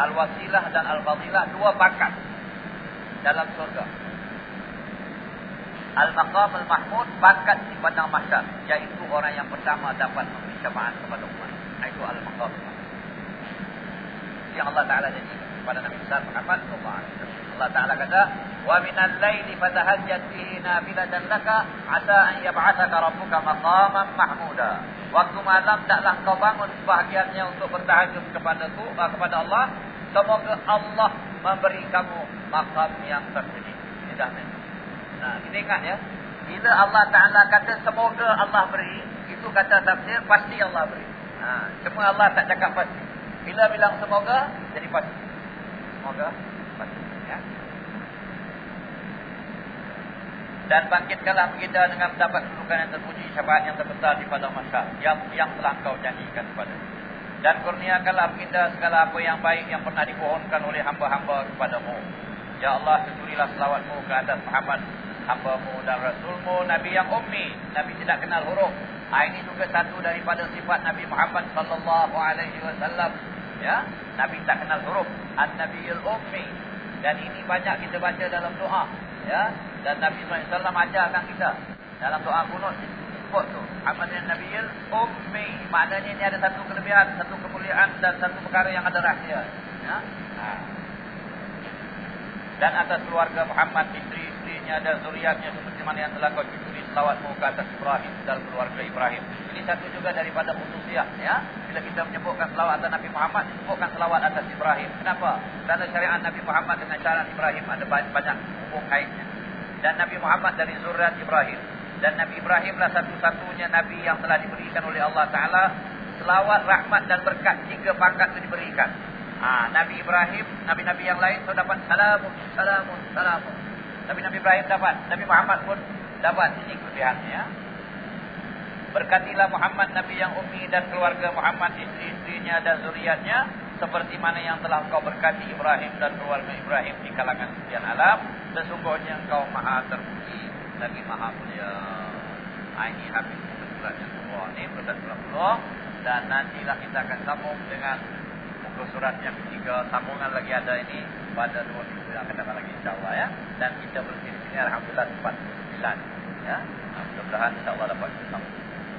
Al-wasilah dan al-fadilah dua pangkat dalam surga. Al-Maqam Al-Mahmud bakat di padang mahsyar yaitu orang yang pertama dapat memberi syafaat kepada umat. Itu Al-Maqam Al-Mahmud. Yang Allah Taala janji kepada Nabi besar Muhammad sallallahu alaihi wasallam. Allah Taala kata, "Wa minal laili fatahajjat bihi nafilatan laka 'asa an yab'athaka rabbuka maqaman mahmuda." Waktu malam taklah kau bangun sebahagiannya untuk bertahajud kepada tu, kepada Allah. Semoga Allah memberi kamu makam yang tertinggi. Ini Nah, kita ingat ya. Bila Allah Ta'ala kata semoga Allah beri, itu kata tafsir, pasti Allah beri. Nah, semua Allah tak cakap pasti. Bila bilang semoga, jadi pasti. Semoga. Ya. Dan bangkitkanlah kita dengan mendapat kedudukan yang terpuji, syafaat yang terbesar di pada masa yang yang telah kau janjikan kepada dan kurniakanlah kita segala apa yang baik yang pernah dipohonkan oleh hamba-hamba kepadamu. Ya Allah, sesurilah selawatmu ke atas Muhammad, hambamu dan rasulmu, Nabi yang ummi, Nabi tidak kenal huruf. Ha, ini juga satu daripada sifat Nabi Muhammad sallallahu alaihi wasallam. Ya, Nabi tak kenal huruf. An-Nabiyul Ummi. Dan ini banyak kita baca dalam doa. Ya, dan Nabi SAW ajarkan kita dalam doa kunut sebut tu. Ahmad bin Nabiil ummi. Maknanya ini ada satu kelebihan, satu kemuliaan dan satu perkara yang ada rahsia. Ya? Ha. Dan atas keluarga Muhammad, isteri-isterinya dan zuriatnya seperti mana yang telah kau curi selawatmu ke atas Ibrahim dan keluarga Ibrahim. Ini satu juga daripada khususiah. Ya? Bila kita menyebutkan selawat atas Nabi Muhammad, disebutkan selawat atas Ibrahim. Kenapa? Kerana syariat Nabi Muhammad dengan syariat Ibrahim ada banyak hubung kaitnya. Dan Nabi Muhammad dari zuriat Ibrahim. Dan Nabi Ibrahim lah satu-satunya Nabi yang telah diberikan oleh Allah Ta'ala. Selawat, rahmat dan berkat. Tiga pangkat itu diberikan. Ha, Nabi Ibrahim, Nabi-Nabi yang lain so dapat salamun, salamun, salamun. Tapi Nabi Ibrahim dapat. Nabi Muhammad pun dapat. Ini kelebihannya. Ya. Berkatilah Muhammad Nabi yang ummi dan keluarga Muhammad isteri-istrinya dan zuriatnya seperti mana yang telah engkau berkati Ibrahim dan keluarga Ibrahim di kalangan sekian alam sesungguhnya engkau maha terpuji lagi maha mulia ini habis surat yang kedua ini surat kedua dan nantilah kita akan sambung dengan muka surat yang ketiga sambungan lagi ada ini pada dua minggu yang akan datang lagi insyaAllah ya dan kita berhenti di sini Alhamdulillah 49 ya mudah-mudahan insyaAllah dapat bersama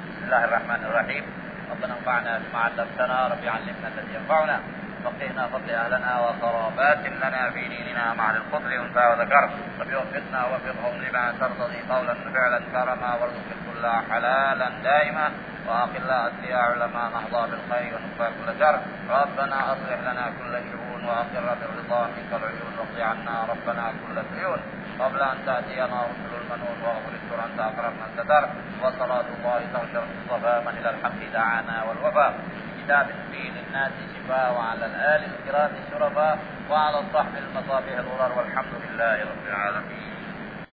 Bismillahirrahmanirrahim ربنا انفعنا بما علمتنا رب علمنا الذي ينفعنا. فقهنا فقه أهلنا وقرابات لنا في ديننا مع الفضل وانت وذكر رب وفقنا وفقهم لما ترتضي قولا فعلا كرما وارزق الكل حلالا دائما. وأقل يا علماء نحظى بالخير ونفى كل شر. ربنا أصلح لنا كل شؤون وأقر بالرضا منك العيون واقض عنا ربنا كل العيون. قبل أن تأتينا رسل المنون السر أنت أقرب من ستر وصلاة الله تغشر المصطفى من إلى الحق دعانا والوفاء كتاب فيه للناس شفاء وعلى الآل الكرام الشرفاء وعلى الصحب المصابيح الغرر والحمد لله رب العالمين.